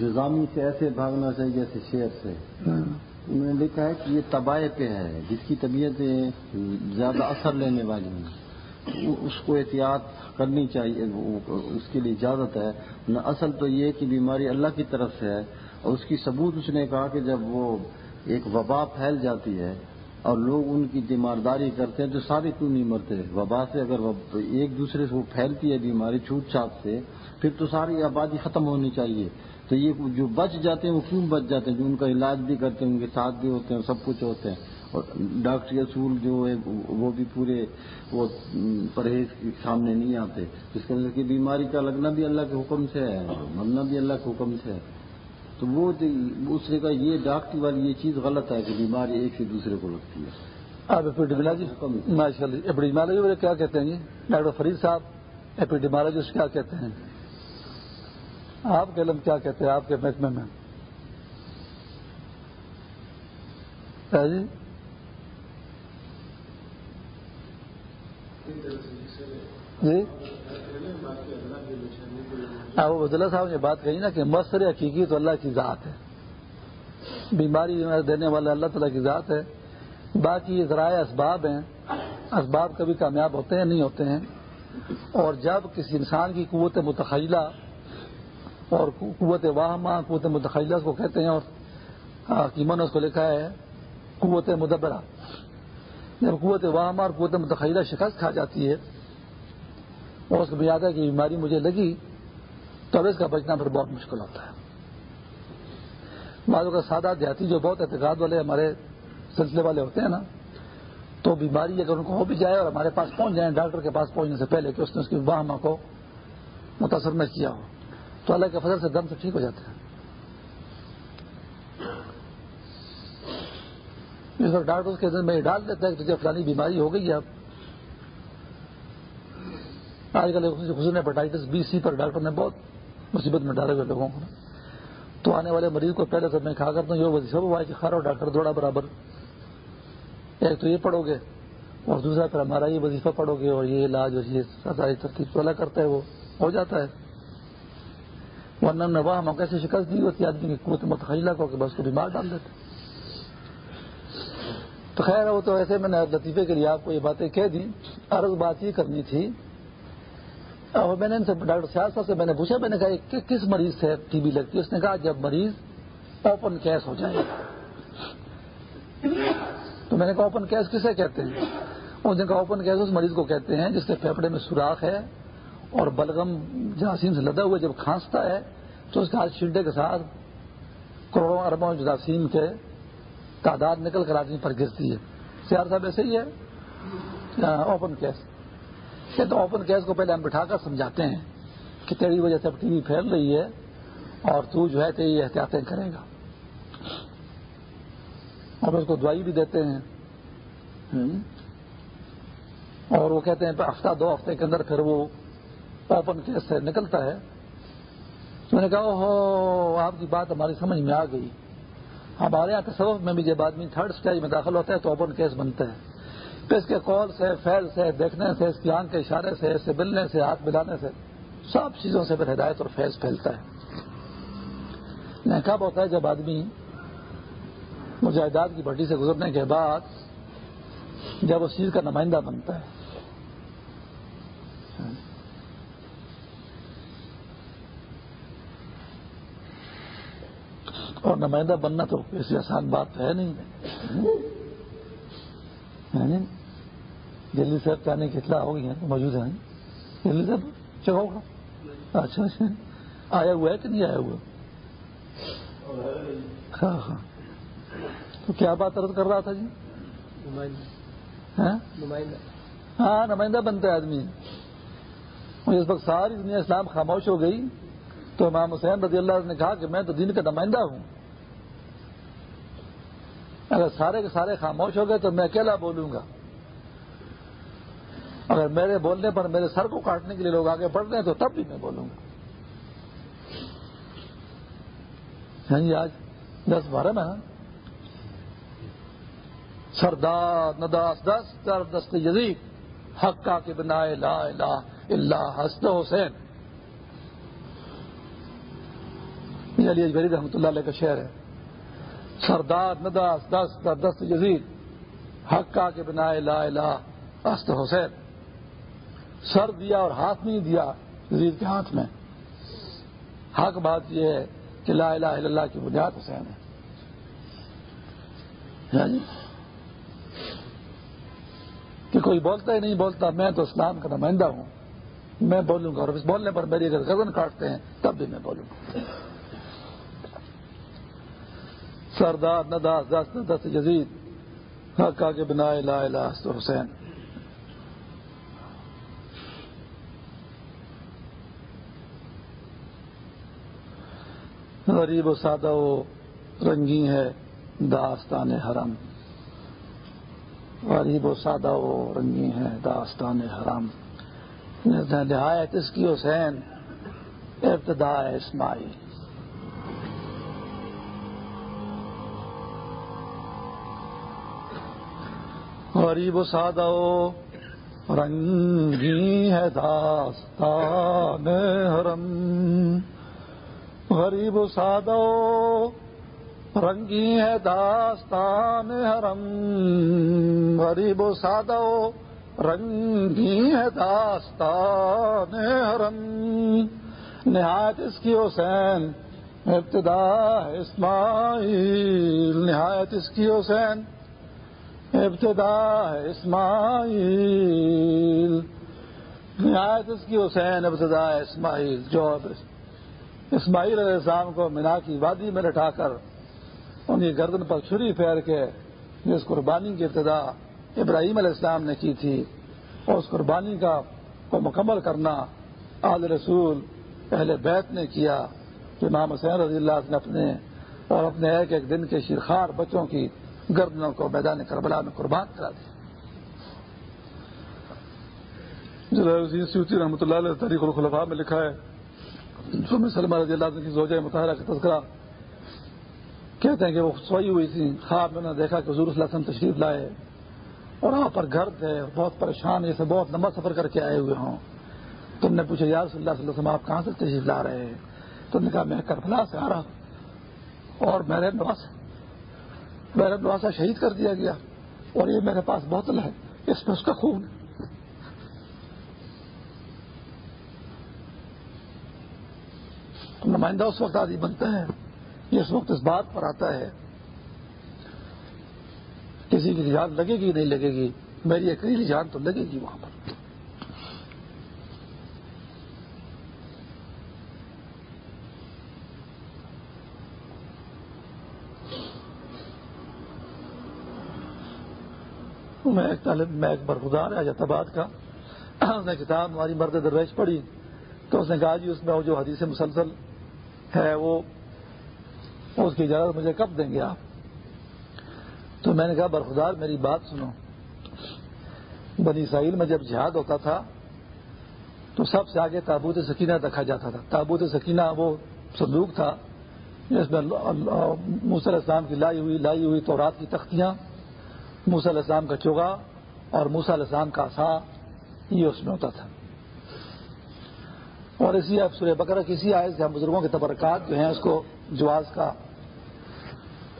جزامی سے ایسے بھاگنا چاہیے جیسے شیر سے ہاں۔ انہوں نے لکھا ہے کہ یہ تباہ پہ ہے جس کی طبیعت زیادہ اثر لینے والی وہ- اس کو احتیاط کرنی چاہیے اس کے لیے اجازت ہے نہ اصل تو یہ کہ بیماری اللہ کی طرف سے ہے اور اس کی ثبوت اس نے کہا کہ جب وہ ایک وبا پھیل جاتی ہے اور لوگ ان کی تیمارداری کرتے ہیں تو سارے کیوں نہیں مرتے؟ وبا سے اگر ایک دوسرے سے وہ پھیلتی ہے بیماری چھوٹ چھاپ سے، پھر تو ساری آبادی ختم ہونی چاہیے۔ تو یہ جو بچ جاتے ہیں وہ کیوں بچ جاتے ہیں؟ جو ان کا علاج بھی کرتے ہیں، ان کے ساتھ بھی ہوتے ہیں، سب کچھ ہوتے ہیں۔ اور ڈاکٹری اصول جو ہے وہ بھی پورے وہ، پرہیز کے سامنے نہیں آتے۔ اس کا مطلب کہ بیماری کا لگنا بھی اللہ کے حکم سے ہے، مرنا بھی اللہ کے حکم سے ہے۔ تو وہ اس نے کہا یہ ڈاکٹری والی یہ چیز غلط ہے کہ بیماری ایک سے دوسرے کو لگتی ہے۔ آپ ایپیڈیمالوجی ماشاء اللہ ایپیڈیمالوجی والے کیا کہتے ہیں جی؟ ڈاکٹر فرید صاحب ایپیڈیمالوجسٹ کیا کہتے ہیں؟ آپ کے علم کیا کہتے ہیں؟ آپ کے محکمے میں۔ جی؟ جی؟ وہ عبداللہ صاحب نے بات کہی نا کہ مصر حقیقی تو اللہ کی ذات ہے۔ بیماری دینے والا اللہ تعالیٰ کی ذات ہے۔ باقی یہ ذرائع اسباب ہیں۔ اسباب کبھی کامیاب ہوتے ہیں نہیں ہوتے ہیں۔ اور جب کسی انسان کی قوت متخیلہ اور قوت واہمہ قوت متخیلہ کو کہتے ہیں اور حکیموں نے اس کو لکھا ہے قوت مدبرہ۔ جب قوت واہمہ اور قوت متخیلہ شکست کھا جاتی ہے۔ اور اس کو بھی یاد ہے کہ بیماری مجھے لگی تو اب اس کا بچنا پھر بہت مشکل ہوتا ہے۔ بعضوں کا سادہ دیہاتی جو بہت اعتقاد والے ہمارے سلسلے والے ہوتے ہیں نا، تو بیماری اگر ان کو ہو بھی جائے اور ہمارے پاس پہنچ جائیں، ڈاکٹر کے پاس پہنچنے سے پہلے کہ اس نے اس کی واہمہ کو متاثر نہ کیا ہو، تو اللہ کے فضل سے دم سے ٹھیک ہو جاتا ہے اس پر ڈاکٹر اس کے دن میں یہ ڈال دیتا ہے کہ تجھے فلانی بیماری ہو گئی ہے۔ اب آج کل خصوصاً ہیپاٹائٹس بی سی پر ڈاکٹر نے بہت مصیبت میں ڈالے ہوئے لوگوں کو۔ تو آنے والے مریض کو پہلے سے میں کھا کرتا ہوں، یہ وظیفہ ہوا ہے کہ کھا رہا ڈاکٹر دوڑا برابر۔ ایک تو یہ پڑھو گے، اور دوسرا پھر ہمارا یہ وظیفہ پڑھو گے، اور یہ علاج اور یہ ساری ترتیب تو اللہ کرتا ہے، وہ ہو جاتا ہے۔ ورنہ نوا ہم کیسے شکست دی ہوتی آدمی کی قوت متخیلہ کو کہ بس کو بیمار ڈال دیتے تو خیر وہ تو ایسے میں نے لطیفے کے لیے آپ کو یہ باتیں کہہ دی عرض بات یہ کرنی تھی۔ اور میں نے ان سے ڈاکٹر سیاض صاحب سے میں نے پوچھا، میں نے کہا کہ کس مریض سے ٹی بی لگتی ہے؟ اس نے کہا، جب مریض اوپن کیس ہو جائے تو میں نے کہا اوپن کیس کسے کہتے ہیں؟ اس نے کہا اوپن کیس اس مریض کو کہتے ہیں جس کے پھیپڑے میں سوراخ ہے اور بلغم جراثیم سے لدا ہوا جب کھانستا ہے تو اس کے ہاتھ شلڈے کے ساتھ کروڑوں اربوں جراثیم کے تعداد نکل کر آدمی پر گرتی ہے۔ سیار صاحب ایسے ہی ہے۔ اوپن کیس یہ تو اوپن کیس کو پہلے ہم بٹھا کر سمجھاتے ہیں کہ تیری وجہ سے اب ٹی وی پھیل رہی ہے اور تو جو ہے تیری احتیاطیں کرے گا۔ اور اس کو دوائی بھی دیتے ہیں۔ اور وہ کہتے ہیں ہفتہ، دو ہفتے کے اندر پھر وہ اوپن کیس سے نکلتا ہے۔ تو میں نے کہا ہو آپ کی بات ہماری سمجھ میں آ گئی۔ ہمارے یہاں تصوف میں بھی جب آدمی تھرڈ اسٹیج میں داخل ہوتا ہے تو اوپن کیس بنتا ہے پھر اس کے کال سے فیل سے، دیکھنے سے، اس کی آنکھ کے اشارے سے، اس سے ملنے سے، ہاتھ ملانے سے، سب چیزوں سے پھر ہدایت اور فیض پھیلتا ہے۔ کب ہوتا ہے جب آدمی مجاہدات کی بھٹی سے گزرنے کے بعد جب اس چیز کا نمائندہ بنتا ہے؟ اور نمائندہ بننا تو ایسی آسان بات ہے نہیں۔ دلی صاحب جانے کی اطلاع ہو گئی ہیں، موجود ہیں۔ دلی صاحب چکا ہوگا اچھا اچھا۔ آیا ہوا ہے کہ نہیں آیا ہوا؟ ہاں ہاں۔ تو کیا بات عرض کر رہا تھا جی؟ ہاں؟, ہاں، نمائندہ بنتا ہے آدمی اس وقت ساری دنیا اسلام خاموش ہو گئی۔ تو امام حسین رضی اللہ نے کہا کہ میں تو دین کا نمائندہ ہوں۔ اگر سارے کے سارے خاموش ہو گئے تو میں اکیلا بولوں گا۔ اگر میرے بولنے پر میرے سر کو کاٹنے کے لیے لوگ آگے بڑھ رہے ہیں تو تب بھی میں بولوں گا۔ ہاں جی آج دس بارہ میں نا سردار نداس دس در دست یزید، حق کا کے بنا لا الہ الا حسن حسین۔ جی، علی اجبری رحمۃ اللہ علیہ کا شعر ہے۔ سردار نداس، دس در دست یزید، حق کا کے بنا لا الہ حسن حسین۔ سر دیا اور ہاتھ نہیں دیا یزید کے ہاتھ میں۔ حق بات یہ ہے کہ لا الہ الا اللہ کی بنیاد حسین ہے۔ ہاں جی؟ کہ کوئی بولتا ہی نہیں، بولتا میں تو اسلام کا نمائندہ ہوں۔ میں بولوں گا اور اس بولنے پر میری اگر گردن کاٹتے ہیں، تب بھی میں بولوں گا۔ سردار نداس دس ندس جزید حق کے بنا لا الہ حسین۔ غریب و سادہ و رنگی ہے داستان حرم غریب و سادہ و رنگی ہے داستان حرم نہایت اس کی حسین، ابتدا اسماعیل۔ غریب و سادہ رنگی ہے داستان حرم۔ غریب و سادہ رنگی ہے داستان حرم۔ غریب و سادہ رنگی ہے داستان حرم۔ نہایت اس کی حسین ابتدا اسماعیل۔ نہایت اس کی حسین ابتدا اسماعیل۔ نہایت اس کی حسین، ابتدا اسماعیل۔ جو اسماعیل علیہ السلام کو مینا کی وادی میں لٹا کر ان کی گردن پر چھری پھیر کے جس قربانی کی ابتدا ابراہیم علیہ السلام نے کی تھی اور اس قربانی کا کو مکمل کرنا آل رسول پہلے بیت نے کیا، جو امام حسین رضی اللہ نے اپنے اور اپنے ایک ایک دن کے شیرخار بچوں کی گردنوں کو، میدان کربلا میں قربان کرا دیا۔ سیوتی رحمۃ اللہ علیہ تاریخ الخلفاء میں لکھا ہے۔ سلمہ رضی اللہ کی زوجہ مطالعہ کا تذکرہ۔ کہتے ہیں کہ وہ سوئی ہوئی تھی خواب میں نے دیکھا کہ حضور صلی اللہ علیہ وسلم تشریف لائے۔ اور وہاں پر گھر تھے، بہت پریشان جیسے بہت لمبا سفر کر کے آئے ہوئے ہوں۔ تم نے پوچھا، یار صلی اللہ علیہ وسلم، آپ کہاں سے تشریف لا رہے ہیں؟ تم نے کہا، میں کربلا سے آ رہا اور میرے نواز میرے نواسا شہید کر دیا گیا اور یہ میرے پاس بوتل ہے، اس میں اس کا خون ہے۔ نمائندہ اس وقت آدمی بنتا ہے یہ اس وقت اس بات پر آتا ہے۔ کسی کی جان لگے گی، نہیں لگے گی، میری اکیلی جان تو لگے گی وہاں پر۔ میں ایک طالب میں ایک برخدار ہے آباد کا۔ اس نے کتاب ہماری مرد درویش پڑھی۔ تو اس نے کہا جی اس میں وہ جو حدیث مسلسل ہے وہ اس کی اجازت مجھے کب دیں گے آپ؟ تو میں نے کہا برخدار میری بات سنو۔ بنی ساحل میں جب جہاد ہوتا تھا تو سب سے آگے تابوت سکینہ رکھا جاتا تھا۔ تابوت سکینہ وہ صندوق تھا جس میں موسل اسلام کی لائی ہوئی لائی ہوئی تو رات کی تختیاں موسل اسلام کا چوگا اور موسل اسلام کا سا یہ اس میں ہوتا تھا۔ اور اسی اب سورہ بکرا کسی آئے سے ہم بزرگوں کے تبرکات جو ہیں، اس کو جواز کا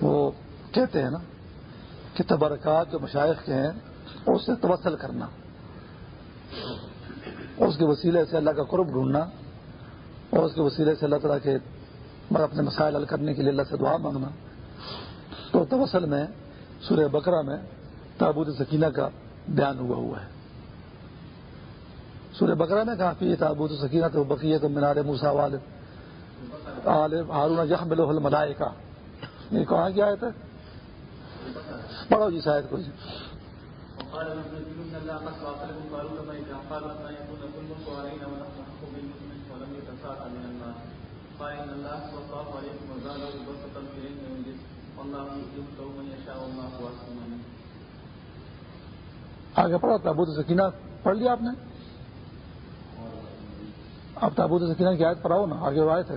وہ کہتے ہیں نا کہ تبرکات جو مشائق کے ہیں، اس سے توسل کرنا۔ اس کے وسیلے سے اللہ کا قرب ڈھونڈنا، اور اس کے وسیلے سے اللہ تعالیٰ کے اپنے مسائل حل کرنے کے لیے اللہ سے دعا مانگنا۔ تو توسل میں سورہ بکرا میں تابوت سکینہ کا بیان ہوا ہوا ہے۔ سورہ بکرا میں کافی یہ تابوت سکینہ تو بقیہ تو مینار موسا والے ہارون جخم لوہل ملائے کا یہ کہاں کیا آئے تھے پڑھو جی شاید کچھ آگے پڑھا تابوت سکینہ پڑھ لیا آپ نے؟ آپ تابوت سکینہ کی آیت پڑھاؤ نا، آگے وہ آئے تھے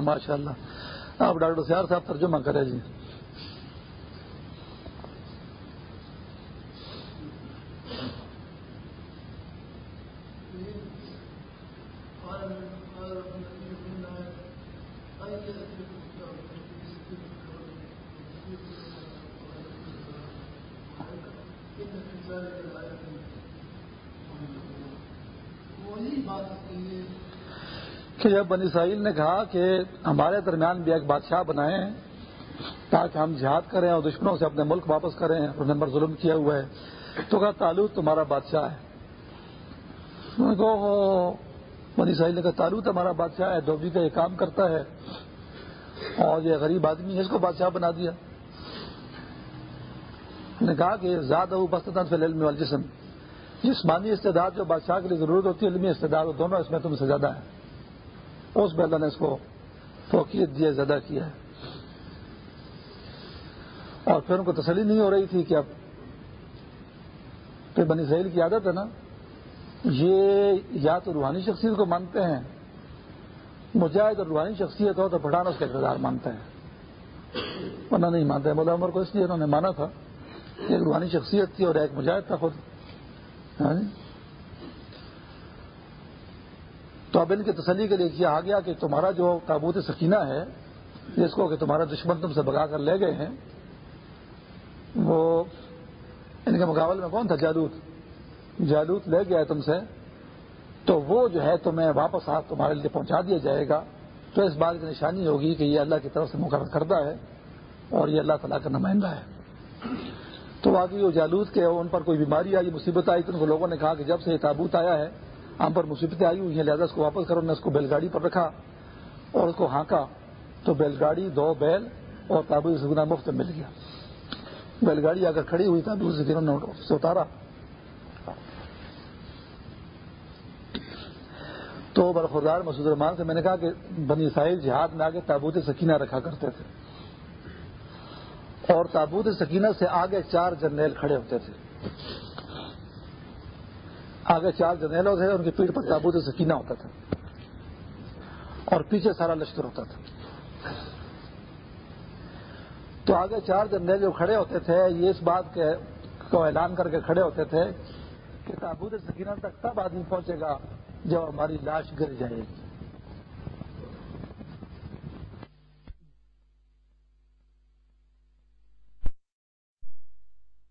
ماشاء اللہ آپ ڈاکٹر سیار صاحب ترجمہ کرے جی۔ جب بنی اسرائیل نے کہا کہ ہمارے درمیان بھی ایک بادشاہ بنائے تاکہ ہم جہاد کریں اور دشمنوں سے اپنے ملک واپس کریں اور نمبر ظلم کیا ہوا ہے۔ تو کہا تالو تمہارا بادشاہ ہے۔ بنی اسرائیل نے کہا تالو تمہارا بادشاہ ہے، دھوبی کا یہ کام کرتا ہے۔ اور یہ غریب آدمی ہے، اس کو بادشاہ بنا دیا۔ نے کہا کہ زیادہ بستان سے علم والجسم۔ جسمانی استعداد جو بادشاہ کے لیے ضرورت ہوتی ہے، علمی استعداد، دونوں اس میں تم سے زیادہ ہے اس اللہ نے اس کو فوقیت دیا زیادہ کیا ہے۔ اور پھر ان کو تسلی نہیں ہو رہی تھی کہ اب کہ بنی سہیل کی عادت ہے نا، یہ یا تو روحانی شخصیت کو مانتے ہیں، مجاہد اور روحانی شخصیت ہو تو پٹھان اس کا اقتدار مانتے ہیں۔ ورنہ نہیں مانتے، مولا عمر کو اس لیے انہوں نے مانا تھا کہ ایک روحانی شخصیت تھی اور ایک مجاہد تھا خود ہاں جی؟ تو اب ان کی تسلی کے لیے کیا آ گیا کہ تمہارا جو تابوت سکینہ ہے جس کو کہ تمہارا دشمن تم سے بگا کر لے گئے ہیں، وہ ان کے مقابلے میں کون تھا؟ جالوت۔ جالوت لے گیا ہے تم سے، تو وہ جو ہے تمہیں واپس آپ تمہارے لیے پہنچا دیا جائے گا۔ تو اس بات کی نشانی ہوگی کہ یہ اللہ کی طرف سے مقرر کرتا ہے اور یہ اللہ تعالیٰ کا نمائندہ ہے۔ تو باقی وہ جالوت کے ان پر کوئی بیماری آئی، مصیبت آئی، تو ان کو لوگوں نے کہا کہ جب سے یہ تابوت آیا ہے ہم پر مصیبتیں آئی ہوئی ہیں، لہٰذا اس کو واپس کرو نے اس کو بیل گاڑی پر رکھا اور اس کو ہانکا تو بیل گاڑی دو بیل اور تابو سگنا مفت مل گیا۔ بیل گاڑی اگر کھڑی ہوئی تابو سکینوں نے سے اتارا۔ تو برخوردار مسعود الرحمان سے میں نے کہا کہ بنی ساحل جہاد میں آگے تابوت سکینہ رکھا کرتے تھے۔ اور تابوت سکینہ سے آگے چار جرنیل کھڑے ہوتے تھے۔ آگے چار جنیلوں تھے، ان کی پیٹ پر تابوت سکینہ ہوتا تھا۔ اور پیچھے سارا لشکر ہوتا تھا۔ تو آگے چار جنرل جو کھڑے ہوتے تھے، یہ اس بات کے کو اعلان کر کے کھڑے ہوتے تھے کہ تابوت سکینہ تک تب آدمی پہنچے گا جب ہماری لاش گر جائے گی۔